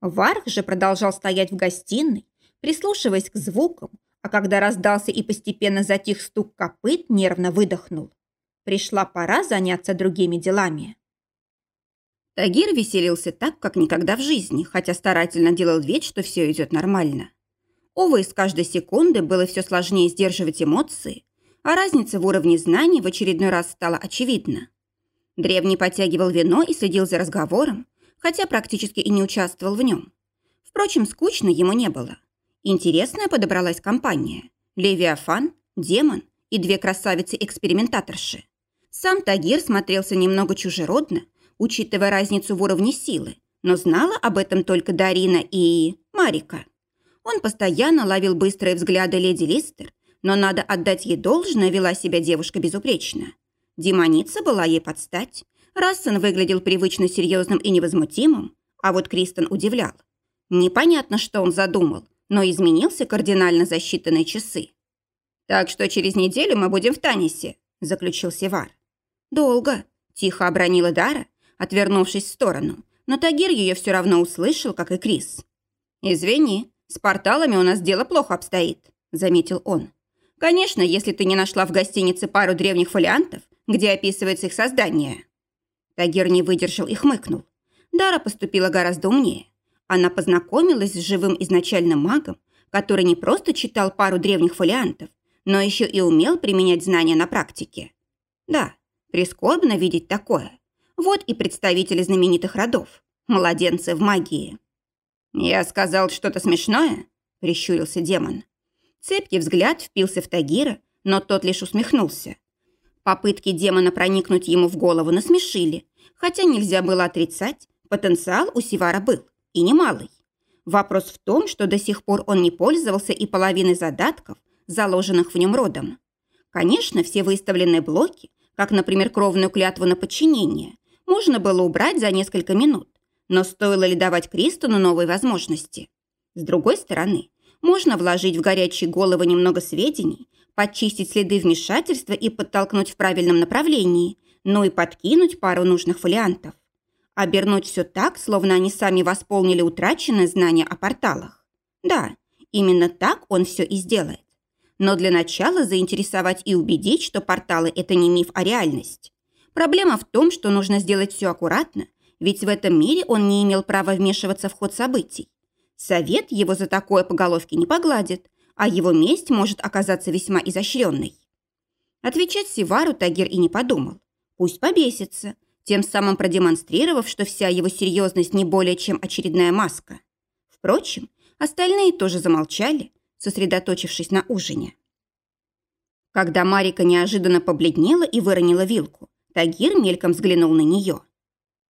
Варх же продолжал стоять в гостиной, прислушиваясь к звукам, а когда раздался и постепенно затих стук копыт, нервно выдохнул. Пришла пора заняться другими делами. Тагир веселился так, как никогда в жизни, хотя старательно делал вид, что все идет нормально. Увы, с каждой секунды было все сложнее сдерживать эмоции, а разница в уровне знаний в очередной раз стала очевидна. Древний подтягивал вино и следил за разговором, хотя практически и не участвовал в нем. Впрочем, скучно ему не было. Интересная подобралась компания. Левиафан, демон и две красавицы-экспериментаторши. Сам Тагир смотрелся немного чужеродно, учитывая разницу в уровне силы, но знала об этом только Дарина и Марика. Он постоянно ловил быстрые взгляды леди Листер, но надо отдать ей должное, вела себя девушка безупречно. Демоница была ей под стать. Рассен выглядел привычно серьезным и невозмутимым, а вот Кристен удивлял. Непонятно, что он задумал, но изменился кардинально за считанные часы. «Так что через неделю мы будем в Танисе», – заключил Севар. «Долго», – тихо обронила Дара, отвернувшись в сторону, но Тагир ее все равно услышал, как и Крис. «Извини, с порталами у нас дело плохо обстоит», – заметил он. «Конечно, если ты не нашла в гостинице пару древних фолиантов, где описывается их создание». Тагир не выдержал и хмыкнул. Дара поступила гораздо умнее. Она познакомилась с живым изначальным магом, который не просто читал пару древних фолиантов, но еще и умел применять знания на практике. Да, прискорбно видеть такое. Вот и представители знаменитых родов. Младенцы в магии. «Я сказал что-то смешное?» – прищурился демон. Цепкий взгляд впился в Тагира, но тот лишь усмехнулся. Попытки демона проникнуть ему в голову насмешили, хотя нельзя было отрицать, потенциал у Сивара был, и немалый. Вопрос в том, что до сих пор он не пользовался и половиной задатков, заложенных в нем родом. Конечно, все выставленные блоки, как, например, кровную клятву на подчинение, можно было убрать за несколько минут, но стоило ли давать Кристону новые возможности? С другой стороны, можно вложить в горячие головы немного сведений, подчистить следы вмешательства и подтолкнуть в правильном направлении, ну и подкинуть пару нужных фолиантов. Обернуть все так, словно они сами восполнили утраченное знание о порталах. Да, именно так он все и сделает. Но для начала заинтересовать и убедить, что порталы – это не миф, а реальность. Проблема в том, что нужно сделать все аккуратно, ведь в этом мире он не имел права вмешиваться в ход событий. Совет его за такое по головке не погладит, а его месть может оказаться весьма изощренной. Отвечать Сивару Тагир и не подумал. Пусть побесится, тем самым продемонстрировав, что вся его серьезность не более чем очередная маска. Впрочем, остальные тоже замолчали, сосредоточившись на ужине. Когда Марика неожиданно побледнела и выронила вилку, Тагир мельком взглянул на нее.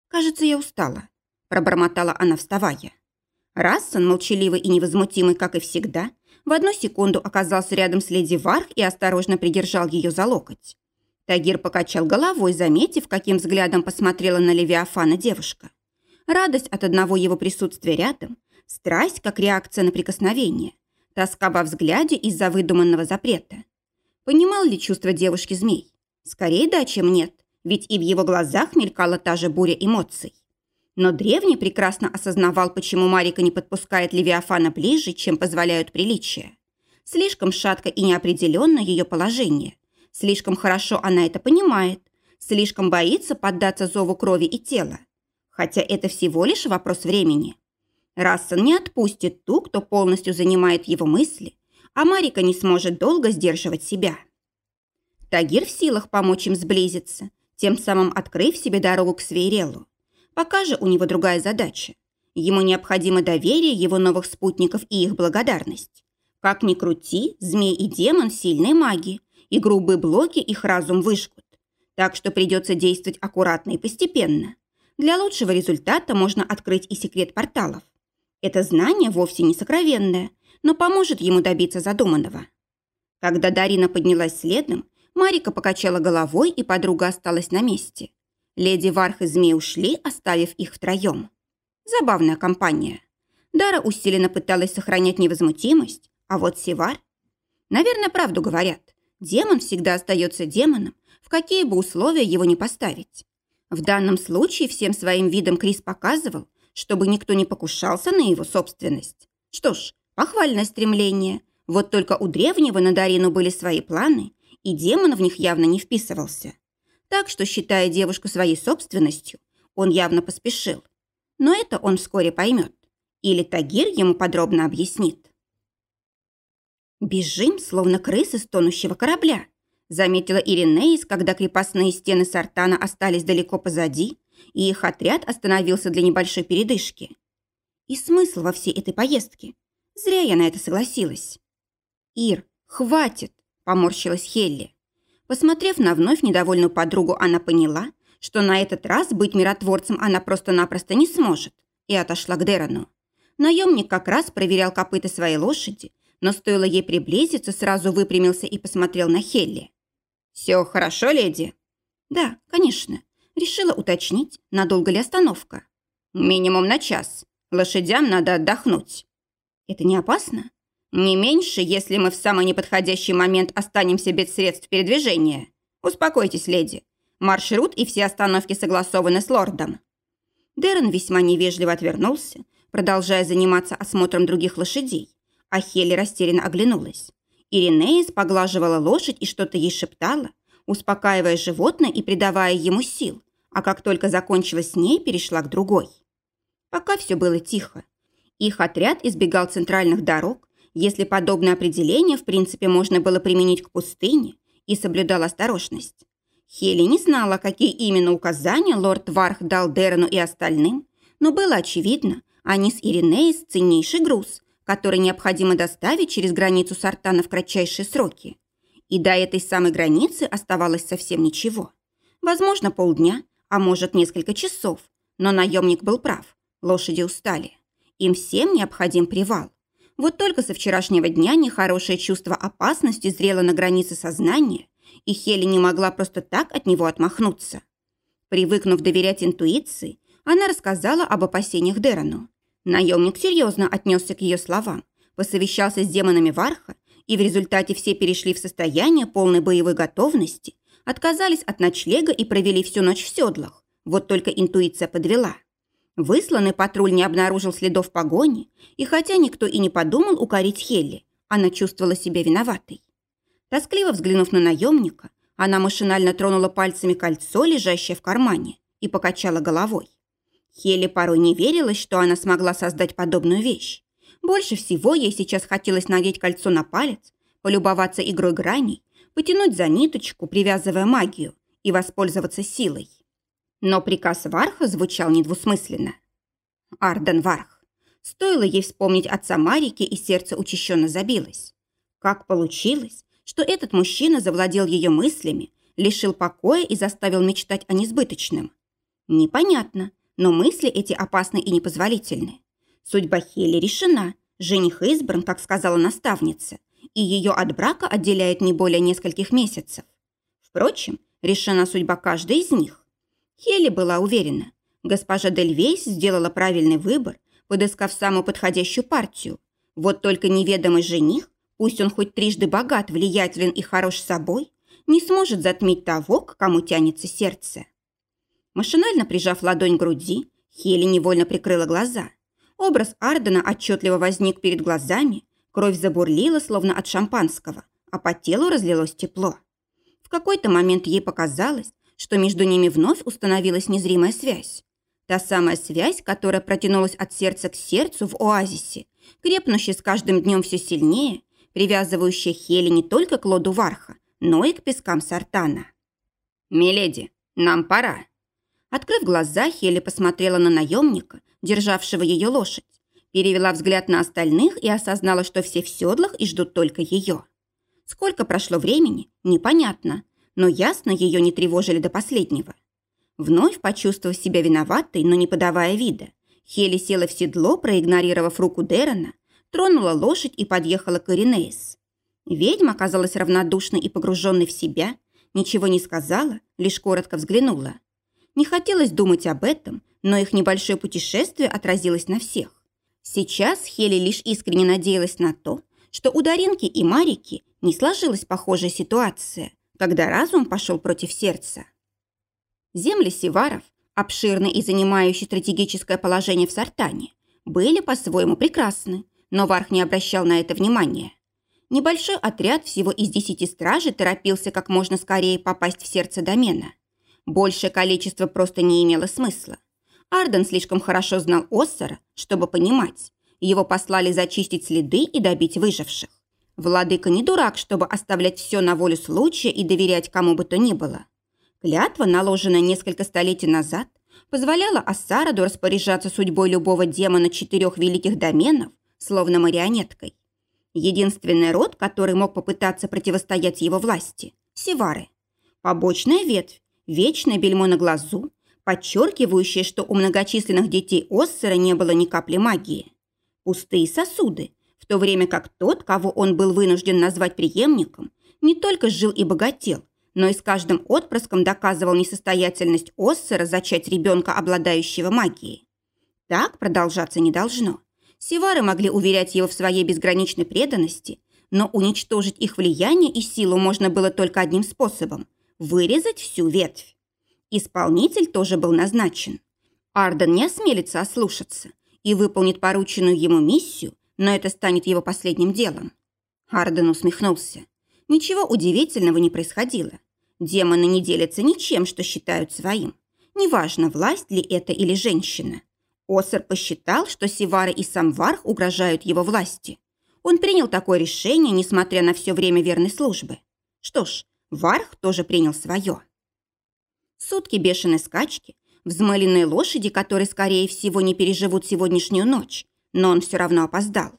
«Кажется, я устала», – пробормотала она, вставая. Рассан, молчаливый и невозмутимый, как и всегда, в одну секунду оказался рядом с леди Варх и осторожно придержал ее за локоть. Тагир покачал головой, заметив, каким взглядом посмотрела на Левиафана девушка. Радость от одного его присутствия рядом, страсть как реакция на прикосновение, тоска во взгляде из-за выдуманного запрета. Понимал ли чувство девушки змей? Скорее да, чем нет, ведь и в его глазах мелькала та же буря эмоций. Но древний прекрасно осознавал, почему Марика не подпускает Левиафана ближе, чем позволяют приличия. Слишком шатко и неопределенно ее положение. Слишком хорошо она это понимает. Слишком боится поддаться зову крови и тела. Хотя это всего лишь вопрос времени. Рассан не отпустит ту, кто полностью занимает его мысли, а Марика не сможет долго сдерживать себя. Тагир в силах помочь им сблизиться, тем самым открыв себе дорогу к Свейрелу. Пока же у него другая задача. Ему необходимо доверие его новых спутников и их благодарность. Как ни крути, змей и демон – сильные маги, и грубые блоки их разум выжгут. Так что придется действовать аккуратно и постепенно. Для лучшего результата можно открыть и секрет порталов. Это знание вовсе не сокровенное, но поможет ему добиться задуманного. Когда Дарина поднялась следом, Марика покачала головой, и подруга осталась на месте. Леди Варх и Змей ушли, оставив их втроем. Забавная компания. Дара усиленно пыталась сохранять невозмутимость, а вот Севар... Наверное, правду говорят. Демон всегда остается демоном, в какие бы условия его не поставить. В данном случае всем своим видом Крис показывал, чтобы никто не покушался на его собственность. Что ж, похвальное стремление. Вот только у древнего на Дарину были свои планы, и демон в них явно не вписывался. Так что, считая девушку своей собственностью, он явно поспешил. Но это он вскоре поймет. Или Тагир ему подробно объяснит. «Бежим, словно крысы с тонущего корабля», заметила Иринеис, когда крепостные стены Сартана остались далеко позади, и их отряд остановился для небольшой передышки. И смысл во всей этой поездке? Зря я на это согласилась. «Ир, хватит!» – поморщилась Хелли. Посмотрев на вновь недовольную подругу, она поняла, что на этот раз быть миротворцем она просто-напросто не сможет, и отошла к Дерану. Наемник как раз проверял копыта своей лошади, но стоило ей приблизиться, сразу выпрямился и посмотрел на Хелли. «Все хорошо, леди?» «Да, конечно». Решила уточнить, надолго ли остановка. «Минимум на час. Лошадям надо отдохнуть». «Это не опасно?» «Не меньше, если мы в самый неподходящий момент останемся без средств передвижения. Успокойтесь, леди. Маршрут и все остановки согласованы с лордом». Дэрон весьма невежливо отвернулся, продолжая заниматься осмотром других лошадей, а Хелли растерянно оглянулась. Иринеис поглаживала лошадь и что-то ей шептала, успокаивая животное и придавая ему сил, а как только закончилась с ней, перешла к другой. Пока все было тихо. Их отряд избегал центральных дорог, если подобное определение в принципе можно было применить к пустыне, и соблюдал осторожность. Хели не знала, какие именно указания лорд Варх дал Дерену и остальным, но было очевидно, они с Иринеис ценнейший груз, который необходимо доставить через границу Сартана в кратчайшие сроки. И до этой самой границы оставалось совсем ничего. Возможно, полдня, а может, несколько часов. Но наемник был прав. Лошади устали. Им всем необходим привал. Вот только со вчерашнего дня нехорошее чувство опасности зрело на границе сознания, и Хели не могла просто так от него отмахнуться. Привыкнув доверять интуиции, она рассказала об опасениях Дерану. Наемник серьезно отнесся к ее словам, посовещался с демонами Варха, и в результате все перешли в состояние полной боевой готовности, отказались от ночлега и провели всю ночь в седлах. Вот только интуиция подвела. Высланный патруль не обнаружил следов погони, и хотя никто и не подумал укорить Хелли, она чувствовала себя виноватой. Тоскливо взглянув на наемника, она машинально тронула пальцами кольцо, лежащее в кармане, и покачала головой. Хеле порой не верилось, что она смогла создать подобную вещь. Больше всего ей сейчас хотелось надеть кольцо на палец, полюбоваться игрой граней, потянуть за ниточку, привязывая магию, и воспользоваться силой. Но приказ Варха звучал недвусмысленно. Арден Варх. Стоило ей вспомнить отца Марики, и сердце учащенно забилось. Как получилось, что этот мужчина завладел ее мыслями, лишил покоя и заставил мечтать о несбыточном? Непонятно, но мысли эти опасны и непозволительны. Судьба Хели решена, жених избран, как сказала наставница, и ее от брака отделяет не более нескольких месяцев. Впрочем, решена судьба каждой из них. Хели была уверена, госпожа Дельвейс сделала правильный выбор, подыскав самую подходящую партию. Вот только неведомый жених, пусть он хоть трижды богат, влиятелен и хорош собой, не сможет затмить того, к кому тянется сердце. Машинально прижав ладонь к груди, Хели невольно прикрыла глаза. Образ Ардена отчетливо возник перед глазами, кровь забурлила, словно от шампанского, а по телу разлилось тепло. В какой-то момент ей показалось, что между ними вновь установилась незримая связь. Та самая связь, которая протянулась от сердца к сердцу в оазисе, крепнущая с каждым днем все сильнее, привязывающая Хели не только к лоду Варха, но и к пескам Сартана. «Миледи, нам пора», Открыв глаза, Хели посмотрела на наемника, державшего ее лошадь, перевела взгляд на остальных и осознала, что все в седлах и ждут только ее. Сколько прошло времени, непонятно, но ясно ее не тревожили до последнего. Вновь почувствовав себя виноватой, но не подавая вида, Хели села в седло, проигнорировав руку Дерена, тронула лошадь и подъехала к Иринеис. Ведьма оказалась равнодушной и погруженной в себя, ничего не сказала, лишь коротко взглянула. Не хотелось думать об этом, но их небольшое путешествие отразилось на всех. Сейчас Хели лишь искренне надеялась на то, что у Даринки и Марики не сложилась похожая ситуация, когда разум пошел против сердца. Земли Севаров, обширные и занимающие стратегическое положение в Сартане, были по-своему прекрасны, но Варх не обращал на это внимания. Небольшой отряд всего из десяти стражей торопился как можно скорее попасть в сердце домена. Большее количество просто не имело смысла. Арден слишком хорошо знал Оссора, чтобы понимать. Его послали зачистить следы и добить выживших. Владыка не дурак, чтобы оставлять все на волю случая и доверять кому бы то ни было. Клятва, наложенная несколько столетий назад, позволяла Ассараду распоряжаться судьбой любого демона четырех великих доменов, словно марионеткой. Единственный род, который мог попытаться противостоять его власти – Севары. Побочная ветвь, вечное бельмо на глазу, подчеркивающее, что у многочисленных детей Оссера не было ни капли магии. Пустые сосуды, то время как тот, кого он был вынужден назвать преемником, не только жил и богател, но и с каждым отпрыском доказывал несостоятельность Оссера зачать ребенка, обладающего магией. Так продолжаться не должно. Севары могли уверять его в своей безграничной преданности, но уничтожить их влияние и силу можно было только одним способом – вырезать всю ветвь. Исполнитель тоже был назначен. Арден не осмелится ослушаться и выполнит порученную ему миссию, но это станет его последним делом. Арден усмехнулся. Ничего удивительного не происходило. Демоны не делятся ничем, что считают своим. Неважно, власть ли это или женщина. Осер посчитал, что Сивара и сам Варх угрожают его власти. Он принял такое решение, несмотря на все время верной службы. Что ж, Варх тоже принял свое. Сутки бешеной скачки, взмыленные лошади, которые, скорее всего, не переживут сегодняшнюю ночь, но он все равно опоздал.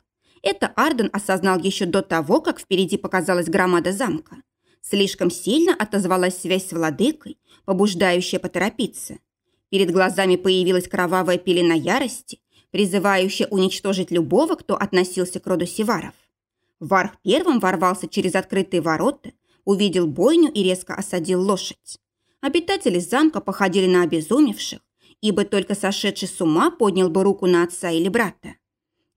Это Арден осознал еще до того, как впереди показалась громада замка. Слишком сильно отозвалась связь с владыкой, побуждающая поторопиться. Перед глазами появилась кровавая пелена ярости, призывающая уничтожить любого, кто относился к роду Севаров. Варх первым ворвался через открытые ворота, увидел бойню и резко осадил лошадь. Обитатели замка походили на обезумевших, ибо только сошедший с ума поднял бы руку на отца или брата.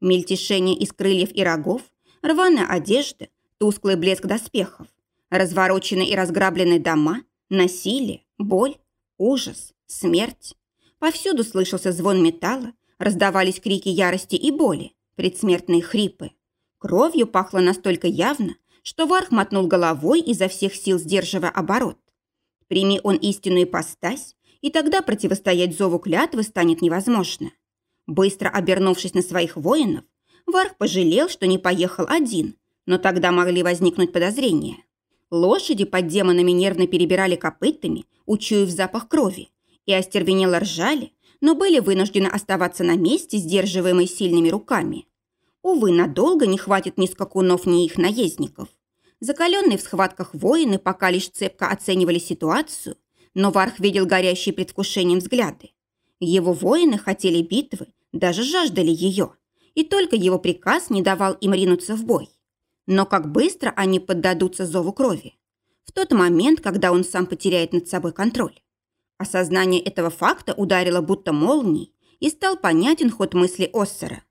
Мельтешение из крыльев и рогов, рваная одежда, тусклый блеск доспехов, развороченные и разграбленные дома, насилие, боль, ужас, смерть. Повсюду слышался звон металла, раздавались крики ярости и боли, предсмертные хрипы. Кровью пахло настолько явно, что Варх мотнул головой изо всех сил, сдерживая оборот. Прими он истинную ипостась, и тогда противостоять зову клятвы станет невозможно. Быстро обернувшись на своих воинов, Варх пожалел, что не поехал один, но тогда могли возникнуть подозрения. Лошади под демонами нервно перебирали копытами, учуяв запах крови, и остервенело ржали, но были вынуждены оставаться на месте, сдерживаемые сильными руками. Увы, надолго не хватит ни скакунов, ни их наездников. Закаленные в схватках воины пока лишь цепко оценивали ситуацию, но Варх видел горящие предвкушением взгляды. Его воины хотели битвы, даже жаждали ее, и только его приказ не давал им ринуться в бой. Но как быстро они поддадутся зову крови? В тот момент, когда он сам потеряет над собой контроль. Осознание этого факта ударило будто молнией, и стал понятен ход мысли Оссера.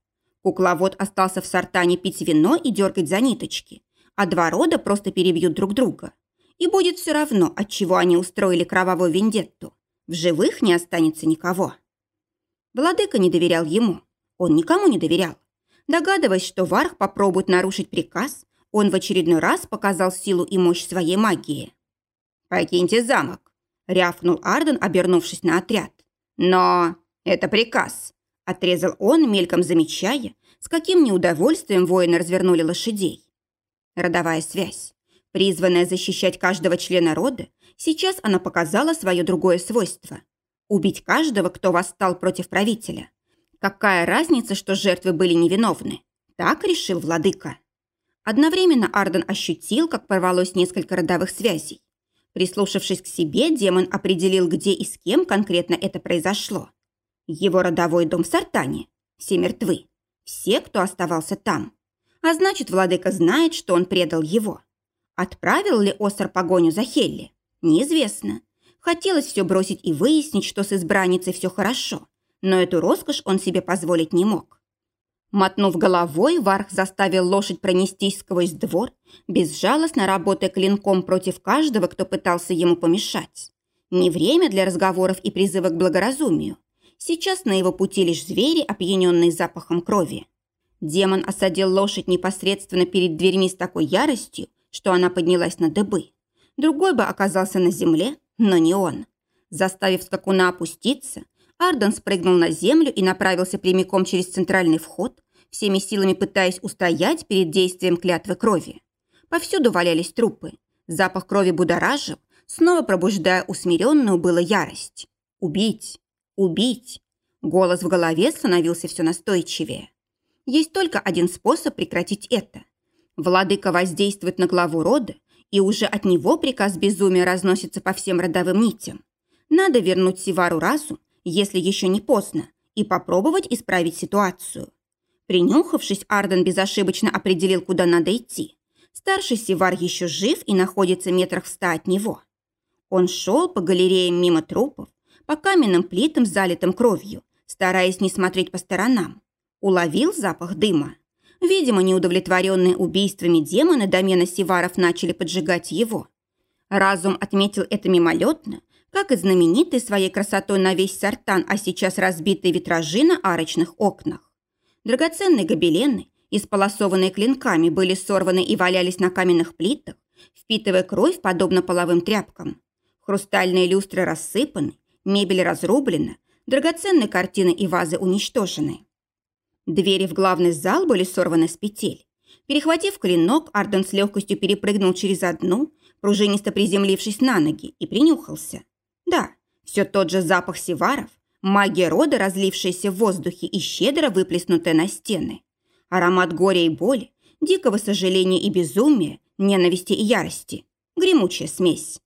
Кукловод остался в сортане пить вино и дергать за ниточки, а два рода просто перебьют друг друга. И будет все равно, от чего они устроили кровавую вендетту. В живых не останется никого. Владыка не доверял ему. Он никому не доверял. Догадываясь, что Варх попробует нарушить приказ, он в очередной раз показал силу и мощь своей магии. «Покиньте замок», — рявкнул Арден, обернувшись на отряд. «Но это приказ», — отрезал он, мельком замечая, с каким неудовольствием воины развернули лошадей. Родовая связь. Призванная защищать каждого члена рода, сейчас она показала свое другое свойство Убить каждого, кто восстал против правителя. Какая разница, что жертвы были невиновны? Так решил владыка. Одновременно Арден ощутил, как порвалось несколько родовых связей. Прислушавшись к себе, демон определил, где и с кем конкретно это произошло. Его родовой дом в Сартане. Все мертвы. Все, кто оставался там. А значит, владыка знает, что он предал его. Отправил ли Осар погоню за Хелли? Неизвестно. Хотелось все бросить и выяснить, что с избранницей все хорошо, но эту роскошь он себе позволить не мог. Мотнув головой, Варх заставил лошадь пронестись сквозь двор, безжалостно работая клинком против каждого, кто пытался ему помешать. Не время для разговоров и призыва к благоразумию. Сейчас на его пути лишь звери, опьяненные запахом крови. Демон осадил лошадь непосредственно перед дверьми с такой яростью, что она поднялась на дыбы. Другой бы оказался на земле, но не он. Заставив скакуна опуститься, Арден спрыгнул на землю и направился прямиком через центральный вход, всеми силами пытаясь устоять перед действием клятвы крови. Повсюду валялись трупы. Запах крови будоражил, снова пробуждая усмиренную было ярость. Убить! Убить! Голос в голове становился все настойчивее. Есть только один способ прекратить это. Владыка воздействует на главу рода, и уже от него приказ безумия разносится по всем родовым нитям. Надо вернуть Сивару разум, если еще не поздно, и попробовать исправить ситуацию. Принюхавшись, Арден безошибочно определил, куда надо идти. Старший Сивар еще жив и находится метрах в ста от него. Он шел по галереям мимо трупов, по каменным плитам, залитым кровью, стараясь не смотреть по сторонам. Уловил запах дыма. Видимо, неудовлетворенные убийствами демоны домена Сиваров начали поджигать его. Разум отметил это мимолетно, как и знаменитый своей красотой на весь сартан, а сейчас разбитые витражи на арочных окнах. Драгоценные гобелены, исполосованные клинками, были сорваны и валялись на каменных плитах, впитывая кровь, подобно половым тряпкам. Хрустальные люстры рассыпаны, мебель разрублена, драгоценные картины и вазы уничтожены. Двери в главный зал были сорваны с петель. Перехватив клинок, Арден с легкостью перепрыгнул через одну, пружинисто приземлившись на ноги, и принюхался. Да, все тот же запах севаров, магия рода, разлившаяся в воздухе и щедро выплеснутая на стены. Аромат горя и боли, дикого сожаления и безумия, ненависти и ярости. Гремучая смесь.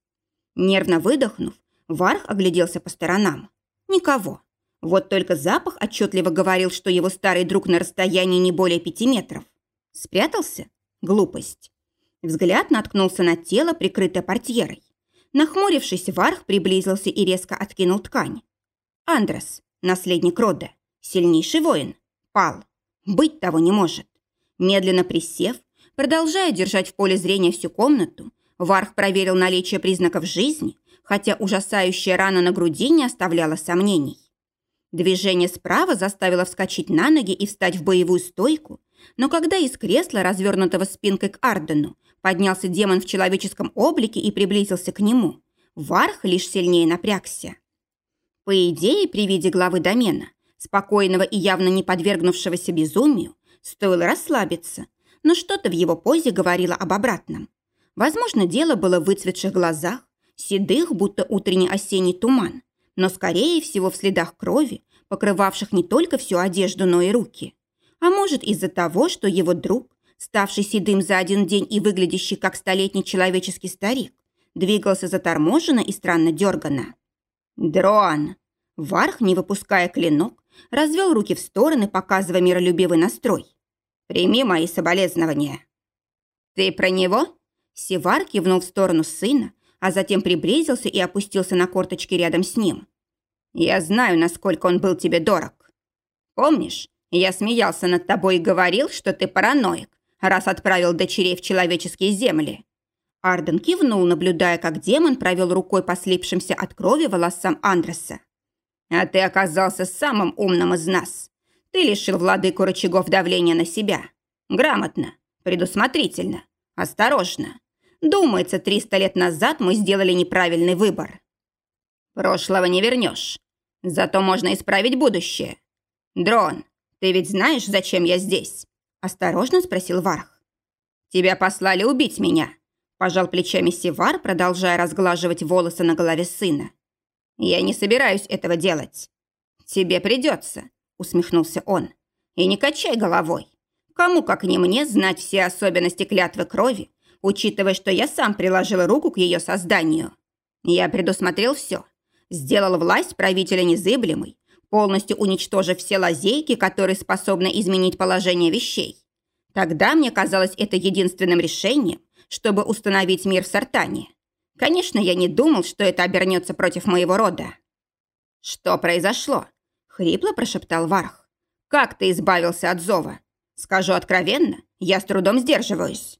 Нервно выдохнув, Варх огляделся по сторонам. Никого. Вот только запах отчетливо говорил, что его старый друг на расстоянии не более пяти метров. Спрятался? Глупость. Взгляд наткнулся на тело, прикрытое портьерой. Нахмурившись, Варх приблизился и резко откинул ткань. Андрес, наследник рода, сильнейший воин, пал. Быть того не может. Медленно присев, продолжая держать в поле зрения всю комнату, Варх проверил наличие признаков жизни, хотя ужасающая рана на груди не оставляла сомнений. Движение справа заставило вскочить на ноги и встать в боевую стойку, но когда из кресла, развернутого спинкой к Ардену, поднялся демон в человеческом облике и приблизился к нему, Варх лишь сильнее напрягся. По идее, при виде главы домена, спокойного и явно не подвергнувшегося безумию, стоило расслабиться, но что-то в его позе говорило об обратном. Возможно, дело было в выцветших глазах, седых, будто утренний осенний туман, но, скорее всего, в следах крови, покрывавших не только всю одежду, но и руки. А может, из-за того, что его друг, ставший седым за один день и выглядящий как столетний человеческий старик, двигался заторможенно и странно дергано. «Дрон!» Варх, не выпуская клинок, развел руки в стороны, показывая миролюбивый настрой. «Прими мои соболезнования». «Ты про него?» Севар кивнул в сторону сына, а затем приблизился и опустился на корточки рядом с ним. «Я знаю, насколько он был тебе дорог. Помнишь, я смеялся над тобой и говорил, что ты параноик, раз отправил дочерей в человеческие земли». Арден кивнул, наблюдая, как демон провел рукой по слипшимся от крови волосам Андреса. «А ты оказался самым умным из нас. Ты лишил владыку рычагов давления на себя. Грамотно, предусмотрительно, осторожно. Думается, 300 лет назад мы сделали неправильный выбор. Прошлого не вернешь. Зато можно исправить будущее. Дрон, ты ведь знаешь, зачем я здесь? Осторожно спросил Варх. Тебя послали убить меня. Пожал плечами Сивар, продолжая разглаживать волосы на голове сына. Я не собираюсь этого делать. Тебе придется, усмехнулся он. И не качай головой. Кому, как не мне, знать все особенности клятвы крови учитывая, что я сам приложил руку к ее созданию. Я предусмотрел все. Сделал власть правителя незыблемой, полностью уничтожив все лазейки, которые способны изменить положение вещей. Тогда мне казалось это единственным решением, чтобы установить мир в Сартане. Конечно, я не думал, что это обернется против моего рода. «Что произошло?» — хрипло прошептал Варх. «Как ты избавился от зова? Скажу откровенно, я с трудом сдерживаюсь».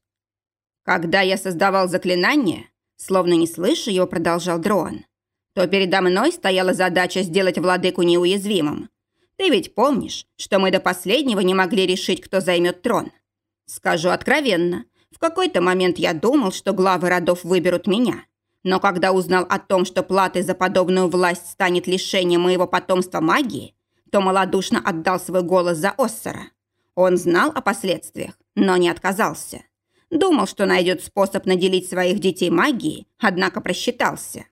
Когда я создавал заклинание, словно не слыша его, продолжал Дроан, то передо мной стояла задача сделать владыку неуязвимым. Ты ведь помнишь, что мы до последнего не могли решить, кто займет трон. Скажу откровенно, в какой-то момент я думал, что главы родов выберут меня. Но когда узнал о том, что платой за подобную власть станет лишение моего потомства магии, то малодушно отдал свой голос за Оссора. Он знал о последствиях, но не отказался. Думал, что найдет способ наделить своих детей магией, однако просчитался.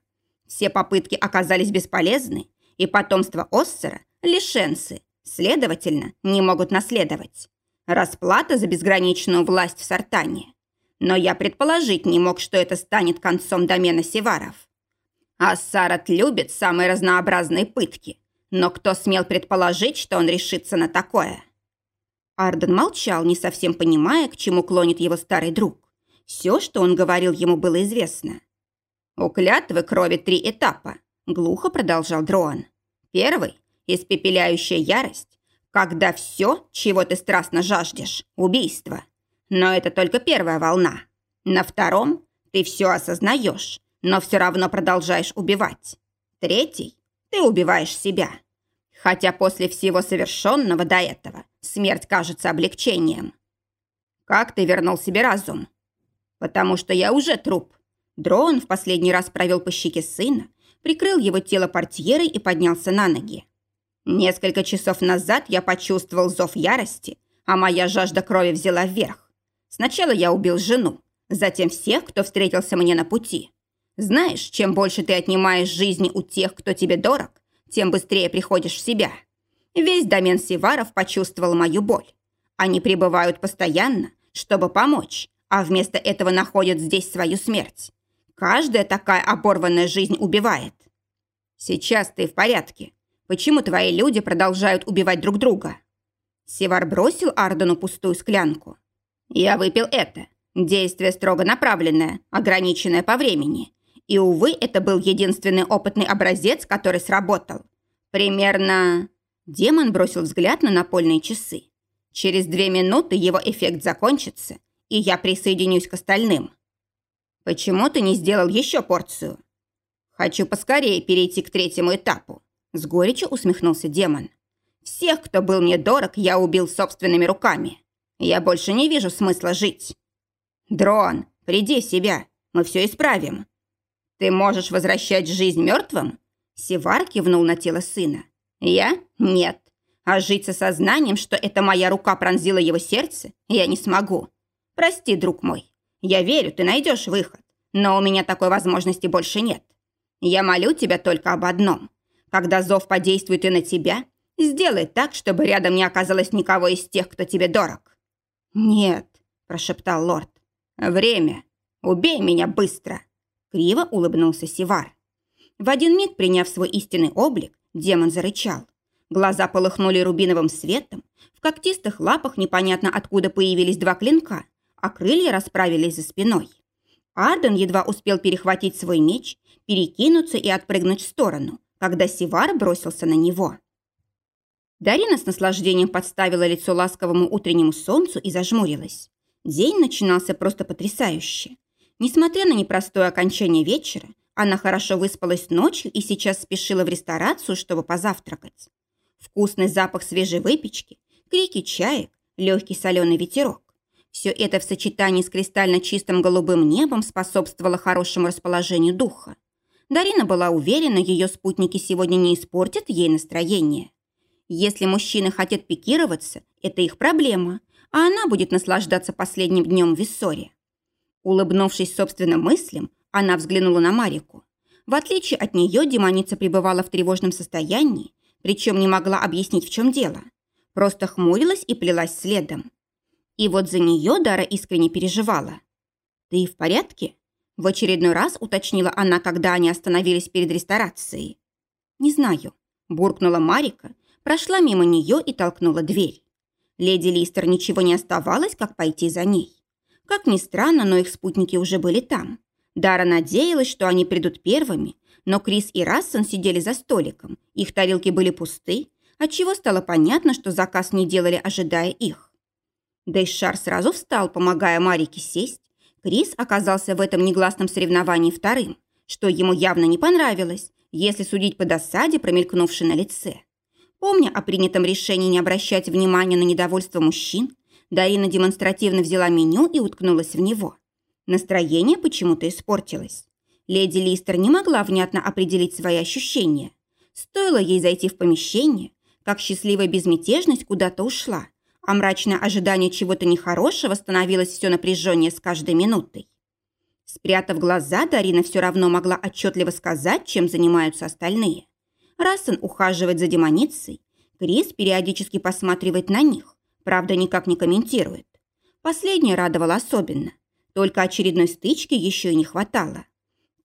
Все попытки оказались бесполезны, и потомство Оссера – лишенцы, следовательно, не могут наследовать. Расплата за безграничную власть в Сартане. Но я предположить не мог, что это станет концом домена Севаров. А Сарат любит самые разнообразные пытки. Но кто смел предположить, что он решится на такое? Арден молчал, не совсем понимая, к чему клонит его старый друг. Все, что он говорил, ему было известно. «У клятвы крови три этапа», – глухо продолжал Дроан. «Первый – испепеляющая ярость, когда все, чего ты страстно жаждешь – убийство. Но это только первая волна. На втором ты все осознаешь, но все равно продолжаешь убивать. Третий – ты убиваешь себя. Хотя после всего совершенного до этого смерть кажется облегчением. Как ты вернул себе разум? Потому что я уже труп. Дрон в последний раз провел по щеке сына, прикрыл его тело портьерой и поднялся на ноги. Несколько часов назад я почувствовал зов ярости, а моя жажда крови взяла вверх. Сначала я убил жену, затем всех, кто встретился мне на пути. Знаешь, чем больше ты отнимаешь жизни у тех, кто тебе дорог, тем быстрее приходишь в себя. Весь домен Сиваров почувствовал мою боль. Они пребывают постоянно, чтобы помочь, а вместо этого находят здесь свою смерть. Каждая такая оборванная жизнь убивает. Сейчас ты в порядке, Почему твои люди продолжают убивать друг друга?» Севар бросил Ардену пустую склянку. «Я выпил это. Действие строго направленное, ограниченное по времени. И, увы, это был единственный опытный образец, который сработал. Примерно...» Демон бросил взгляд на напольные часы. «Через две минуты его эффект закончится, и я присоединюсь к остальным». «Почему ты не сделал еще порцию?» «Хочу поскорее перейти к третьему этапу. С горечью усмехнулся демон. «Всех, кто был мне дорог, я убил собственными руками. Я больше не вижу смысла жить. Дрон, приди в себя, мы все исправим. Ты можешь возвращать жизнь мертвым?» Севар кивнул на тело сына. «Я? Нет. А жить со сознанием, что это моя рука пронзила его сердце, я не смогу. Прости, друг мой. Я верю, ты найдешь выход. Но у меня такой возможности больше нет. Я молю тебя только об одном. Когда зов подействует и на тебя, сделай так, чтобы рядом не оказалось никого из тех, кто тебе дорог». «Нет», – прошептал лорд. «Время. Убей меня быстро!» Криво улыбнулся Сивар. В один миг, приняв свой истинный облик, демон зарычал. Глаза полыхнули рубиновым светом, в когтистых лапах непонятно откуда появились два клинка, а крылья расправились за спиной. Арден едва успел перехватить свой меч, перекинуться и отпрыгнуть в сторону, когда Сивар бросился на него. Дарина с наслаждением подставила лицо ласковому утреннему солнцу и зажмурилась. День начинался просто потрясающе. Несмотря на непростое окончание вечера, она хорошо выспалась ночью и сейчас спешила в ресторацию, чтобы позавтракать. Вкусный запах свежей выпечки, крики чаек, легкий соленый ветерок. Все это в сочетании с кристально чистым голубым небом способствовало хорошему расположению духа. Дарина была уверена, ее спутники сегодня не испортят ей настроение. Если мужчины хотят пикироваться, это их проблема, а она будет наслаждаться последним днем в Виссоре. Улыбнувшись собственным мыслям, она взглянула на Марику. В отличие от нее, демоница пребывала в тревожном состоянии, причем не могла объяснить, в чем дело. Просто хмурилась и плелась следом. И вот за нее Дара искренне переживала. «Ты в порядке?» В очередной раз уточнила она, когда они остановились перед ресторацией. «Не знаю», – буркнула Марика, прошла мимо нее и толкнула дверь. Леди Листер ничего не оставалось, как пойти за ней. Как ни странно, но их спутники уже были там. Дара надеялась, что они придут первыми, но Крис и Рассон сидели за столиком, их тарелки были пусты, отчего стало понятно, что заказ не делали, ожидая их. Дейшар сразу встал, помогая Марике сесть. Крис оказался в этом негласном соревновании вторым, что ему явно не понравилось, если судить по досаде, промелькнувшей на лице. Помня о принятом решении не обращать внимания на недовольство мужчин, Дарина демонстративно взяла меню и уткнулась в него. Настроение почему-то испортилось. Леди Листер не могла внятно определить свои ощущения. Стоило ей зайти в помещение, как счастливая безмятежность куда-то ушла, а мрачное ожидание чего-то нехорошего становилось все напряженнее с каждой минутой. Спрятав глаза, Дарина все равно могла отчетливо сказать, чем занимаются остальные. Рассен ухаживает за демоницей, Крис периодически посматривает на них, правда, никак не комментирует. Последнее радовало особенно. Только очередной стычки еще и не хватало.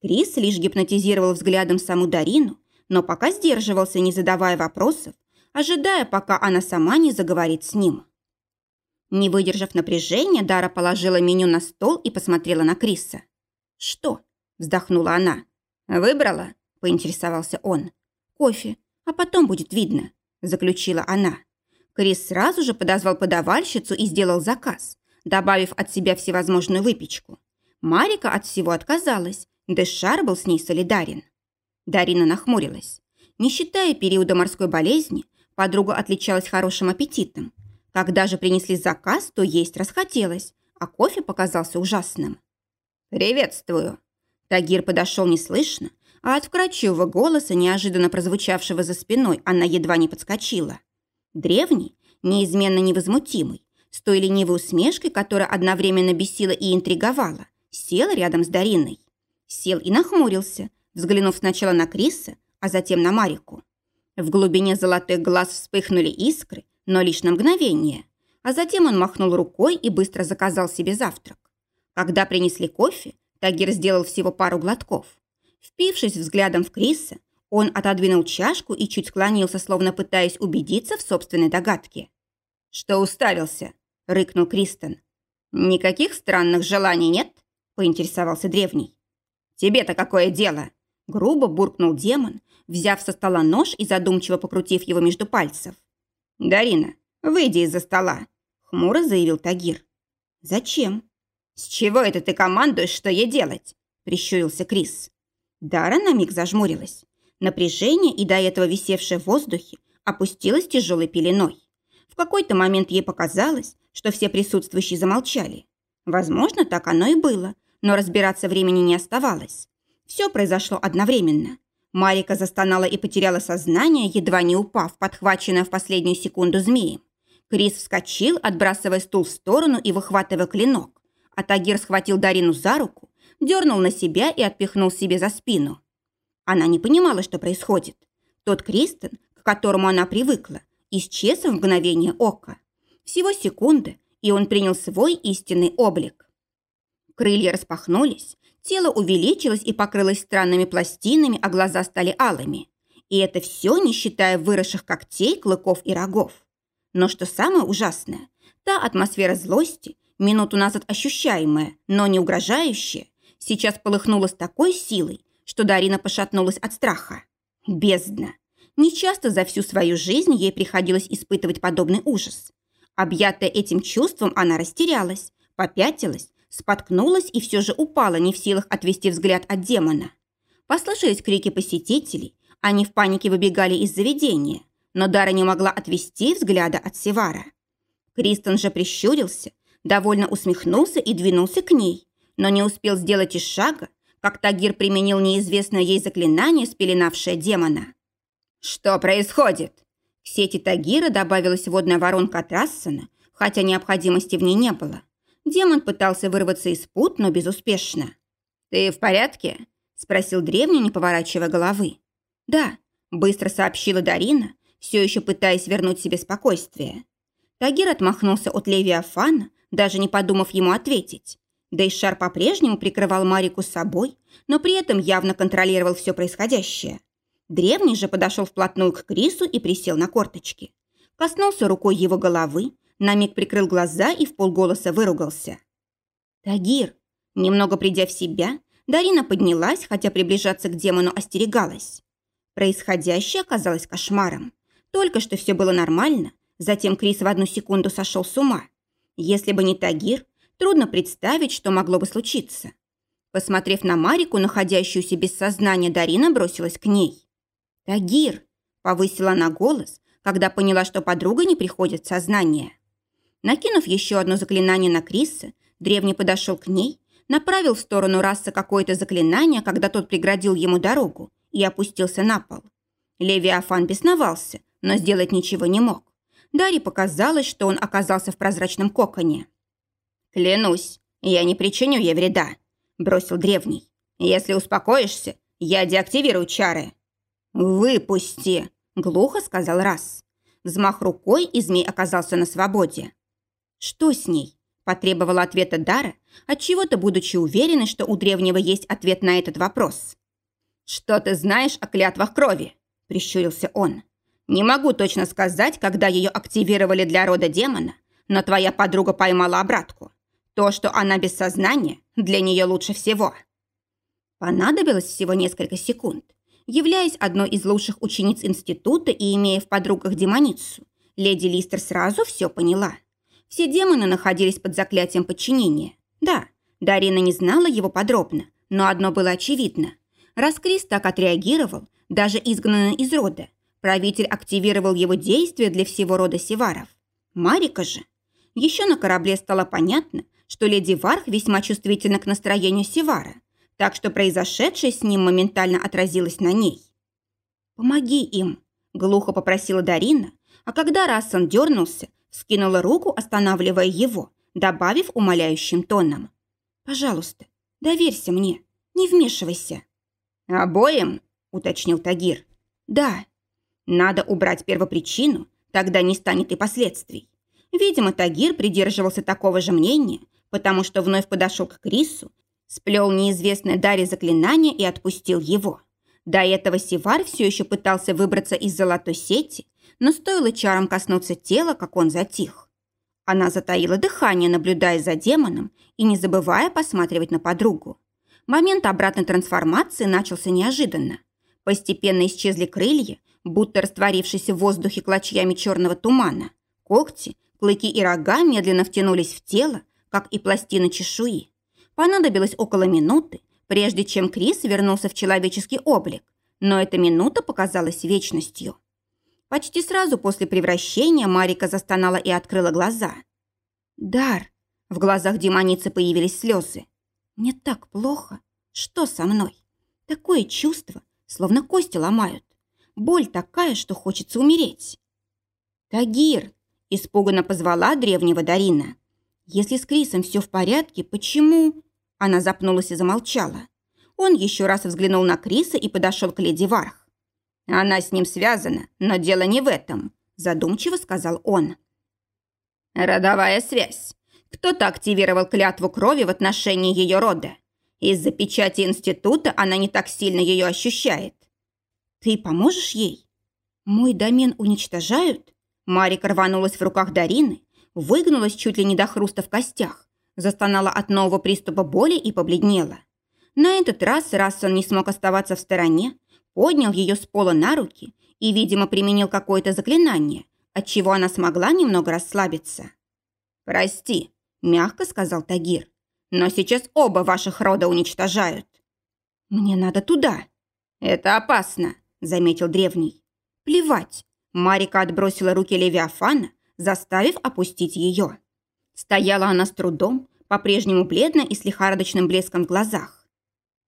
Крис лишь гипнотизировал взглядом саму Дарину, но пока сдерживался, не задавая вопросов, ожидая, пока она сама не заговорит с ним. Не выдержав напряжения, Дара положила меню на стол и посмотрела на Криса. «Что?» – вздохнула она. «Выбрала?» – поинтересовался он. «Кофе, а потом будет видно», – заключила она. Крис сразу же подозвал подавальщицу и сделал заказ, добавив от себя всевозможную выпечку. Марика от всего отказалась, Дэшар был с ней солидарен. Дарина нахмурилась. Не считая периода морской болезни, подруга отличалась хорошим аппетитом. Когда же принесли заказ, то есть расхотелось, а кофе показался ужасным. «Приветствую!» Тагир подошел неслышно, а от вкрадчивого голоса, неожиданно прозвучавшего за спиной, она едва не подскочила. Древний, неизменно невозмутимый, с той ленивой усмешкой, которая одновременно бесила и интриговала, сел рядом с Дариной. Сел и нахмурился, взглянув сначала на Криса, а затем на Марику. В глубине золотых глаз вспыхнули искры, но лишь на мгновение, а затем он махнул рукой и быстро заказал себе завтрак. Когда принесли кофе, Тагир сделал всего пару глотков. Впившись взглядом в Криса, он отодвинул чашку и чуть склонился, словно пытаясь убедиться в собственной догадке. «Что уставился?» – рыкнул Кристен. «Никаких странных желаний нет?» – поинтересовался древний. «Тебе-то какое дело?» – грубо буркнул демон, взяв со стола нож и задумчиво покрутив его между пальцев. «Дарина, выйди из-за стола», – хмуро заявил Тагир. «Зачем?» «С чего это ты командуешь, что ей делать?» – прищурился Крис. Дара на миг зажмурилась. Напряжение и до этого висевшее в воздухе опустилось тяжелой пеленой. В какой-то момент ей показалось, что все присутствующие замолчали. Возможно, так оно и было, но разбираться времени не оставалось. Все произошло одновременно. Марика застонала и потеряла сознание, едва не упав, подхваченная в последнюю секунду змеем. Крис вскочил, отбрасывая стул в сторону и выхватывая клинок. А Тагир схватил Дарину за руку, дернул на себя и отпихнул себе за спину. Она не понимала, что происходит. Тот Кристен, к которому она привыкла, исчез в мгновение ока. Всего секунды, и он принял свой истинный облик. Крылья распахнулись, тело увеличилось и покрылось странными пластинами, а глаза стали алыми. И это все, не считая выросших когтей, клыков и рогов. Но что самое ужасное, та атмосфера злости, минуту назад ощущаемое, но не угрожающее, сейчас полыхнуло с такой силой, что Дарина пошатнулась от страха. Бездна. Нечасто за всю свою жизнь ей приходилось испытывать подобный ужас. Объятая этим чувством, она растерялась, попятилась, споткнулась и все же упала, не в силах отвести взгляд от демона. Послышались крики посетителей, они в панике выбегали из заведения, но Дара не могла отвести взгляда от Севара. Кристен же прищурился, довольно усмехнулся и двинулся к ней, но не успел сделать и шага, как Тагир применил неизвестное ей заклинание, спеленавшее демона. «Что происходит?» К сети Тагира добавилась водная воронка от Рассена, хотя необходимости в ней не было. Демон пытался вырваться из пут, но безуспешно. «Ты в порядке?» – спросил древний, не поворачивая головы. «Да», – быстро сообщила Дарина, все еще пытаясь вернуть себе спокойствие. Тагир отмахнулся от Левиафана, даже не подумав ему ответить. Дейшар по-прежнему прикрывал Марику собой, но при этом явно контролировал все происходящее. Древний же подошел вплотную к Крису и присел на корточки. Коснулся рукой его головы, на миг прикрыл глаза и в полголоса выругался. «Тагир!» Немного придя в себя, Дарина поднялась, хотя приближаться к демону остерегалась. Происходящее оказалось кошмаром. Только что все было нормально, затем Крис в одну секунду сошел с ума. Если бы не Тагир, трудно представить, что могло бы случиться. Посмотрев на Марику, находящуюся без сознания, Дарина бросилась к ней. «Тагир!» – повысила она голос, когда поняла, что подруга не приходит в сознание. Накинув еще одно заклинание на Криса, древний подошел к ней, направил в сторону расы какое-то заклинание, когда тот преградил ему дорогу, и опустился на пол. Левиафан бесновался, но сделать ничего не мог. Даре показалось, что он оказался в прозрачном коконе. «Клянусь, я не причиню ей вреда», – бросил древний. «Если успокоишься, я деактивирую чары». «Выпусти», – глухо сказал раз. Взмах рукой, и змей оказался на свободе. «Что с ней?» – потребовала ответа Дара, отчего-то будучи уверенной, что у древнего есть ответ на этот вопрос. «Что ты знаешь о клятвах крови?» – прищурился он. «Не могу точно сказать, когда ее активировали для рода демона, но твоя подруга поймала обратку. То, что она без сознания, для нее лучше всего». Понадобилось всего несколько секунд. Являясь одной из лучших учениц института и имея в подругах демоницу, леди Листер сразу все поняла. Все демоны находились под заклятием подчинения. Да, Дарина не знала его подробно, но одно было очевидно. Раз Крис так отреагировал, даже изгнанный из рода, правитель активировал его действия для всего рода Севаров. Марика же. Еще на корабле стало понятно, что леди Варх весьма чувствительна к настроению Севара, так что произошедшее с ним моментально отразилось на ней. «Помоги им», – глухо попросила Дарина, а когда Рассан дернулся, скинула руку, останавливая его, добавив умоляющим тоном. «Пожалуйста, доверься мне, не вмешивайся». «Обоим?» – уточнил Тагир. «Да. Надо убрать первопричину, тогда не станет и последствий. Видимо, Тагир придерживался такого же мнения, потому что вновь подошел к Крису, сплел неизвестное Даре заклинание и отпустил его. До этого Сивар все еще пытался выбраться из золотой сети, но стоило чарам коснуться тела, как он затих. Она затаила дыхание, наблюдая за демоном и не забывая посматривать на подругу. Момент обратной трансформации начался неожиданно. Постепенно исчезли крылья, будто растворившиеся в воздухе клочьями черного тумана. Когти, клыки и рога медленно втянулись в тело, как и пластины чешуи. Понадобилось около минуты, прежде чем Крис вернулся в человеческий облик, но эта минута показалась вечностью. Почти сразу после превращения Марика застонала и открыла глаза. «Дар!» В глазах демоницы появились слезы. «Мне так плохо. Что со мной? Такое чувство, словно кости ломают. Боль такая, что хочется умереть». «Тагир!» – испуганно позвала древнего Дарина. «Если с Крисом все в порядке, почему...» Она запнулась и замолчала. Он еще раз взглянул на Криса и подошел к леди Варх. «Она с ним связана, но дело не в этом», задумчиво сказал он. «Родовая связь. Кто-то активировал клятву крови в отношении ее рода. Из-за печати института она не так сильно ее ощущает. Ты поможешь ей? Мой домен уничтожают?» Марика рванулась в руках Дарины, выгнулась чуть ли не до хруста в костях, застонала от нового приступа боли и побледнела. На этот раз Рассон не смог оставаться в стороне, поднял ее с пола на руки и, видимо, применил какое-то заклинание, отчего она смогла немного расслабиться. «Прости», – мягко сказал Тагир, – «но сейчас оба ваших рода уничтожают». «Мне надо туда». «Это опасно», – заметил древний. «Плевать». Марика отбросила руки Левиафана, заставив опустить ее. Стояла она с трудом, по-прежнему бледно и с лихорадочным блеском в глазах.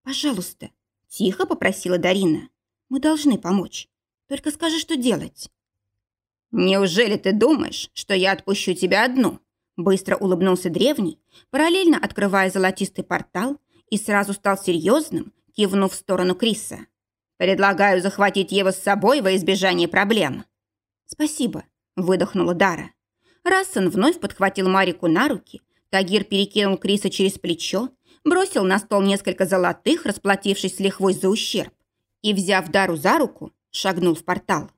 «Пожалуйста», – тихо попросила Дарина. Мы должны помочь. Только скажи, что делать». «Неужели ты думаешь, что я отпущу тебя одну?» Быстро улыбнулся древний, параллельно открывая золотистый портал и сразу стал серьезным, кивнув в сторону Криса. «Предлагаю захватить его с собой во избежание проблем». «Спасибо», – выдохнула Дара. Рассан вновь подхватил Марику на руки, Тагир перекинул Криса через плечо, бросил на стол несколько золотых, расплатившись с лихвой за ущерб, и, взяв Дару за руку, шагнул в портал.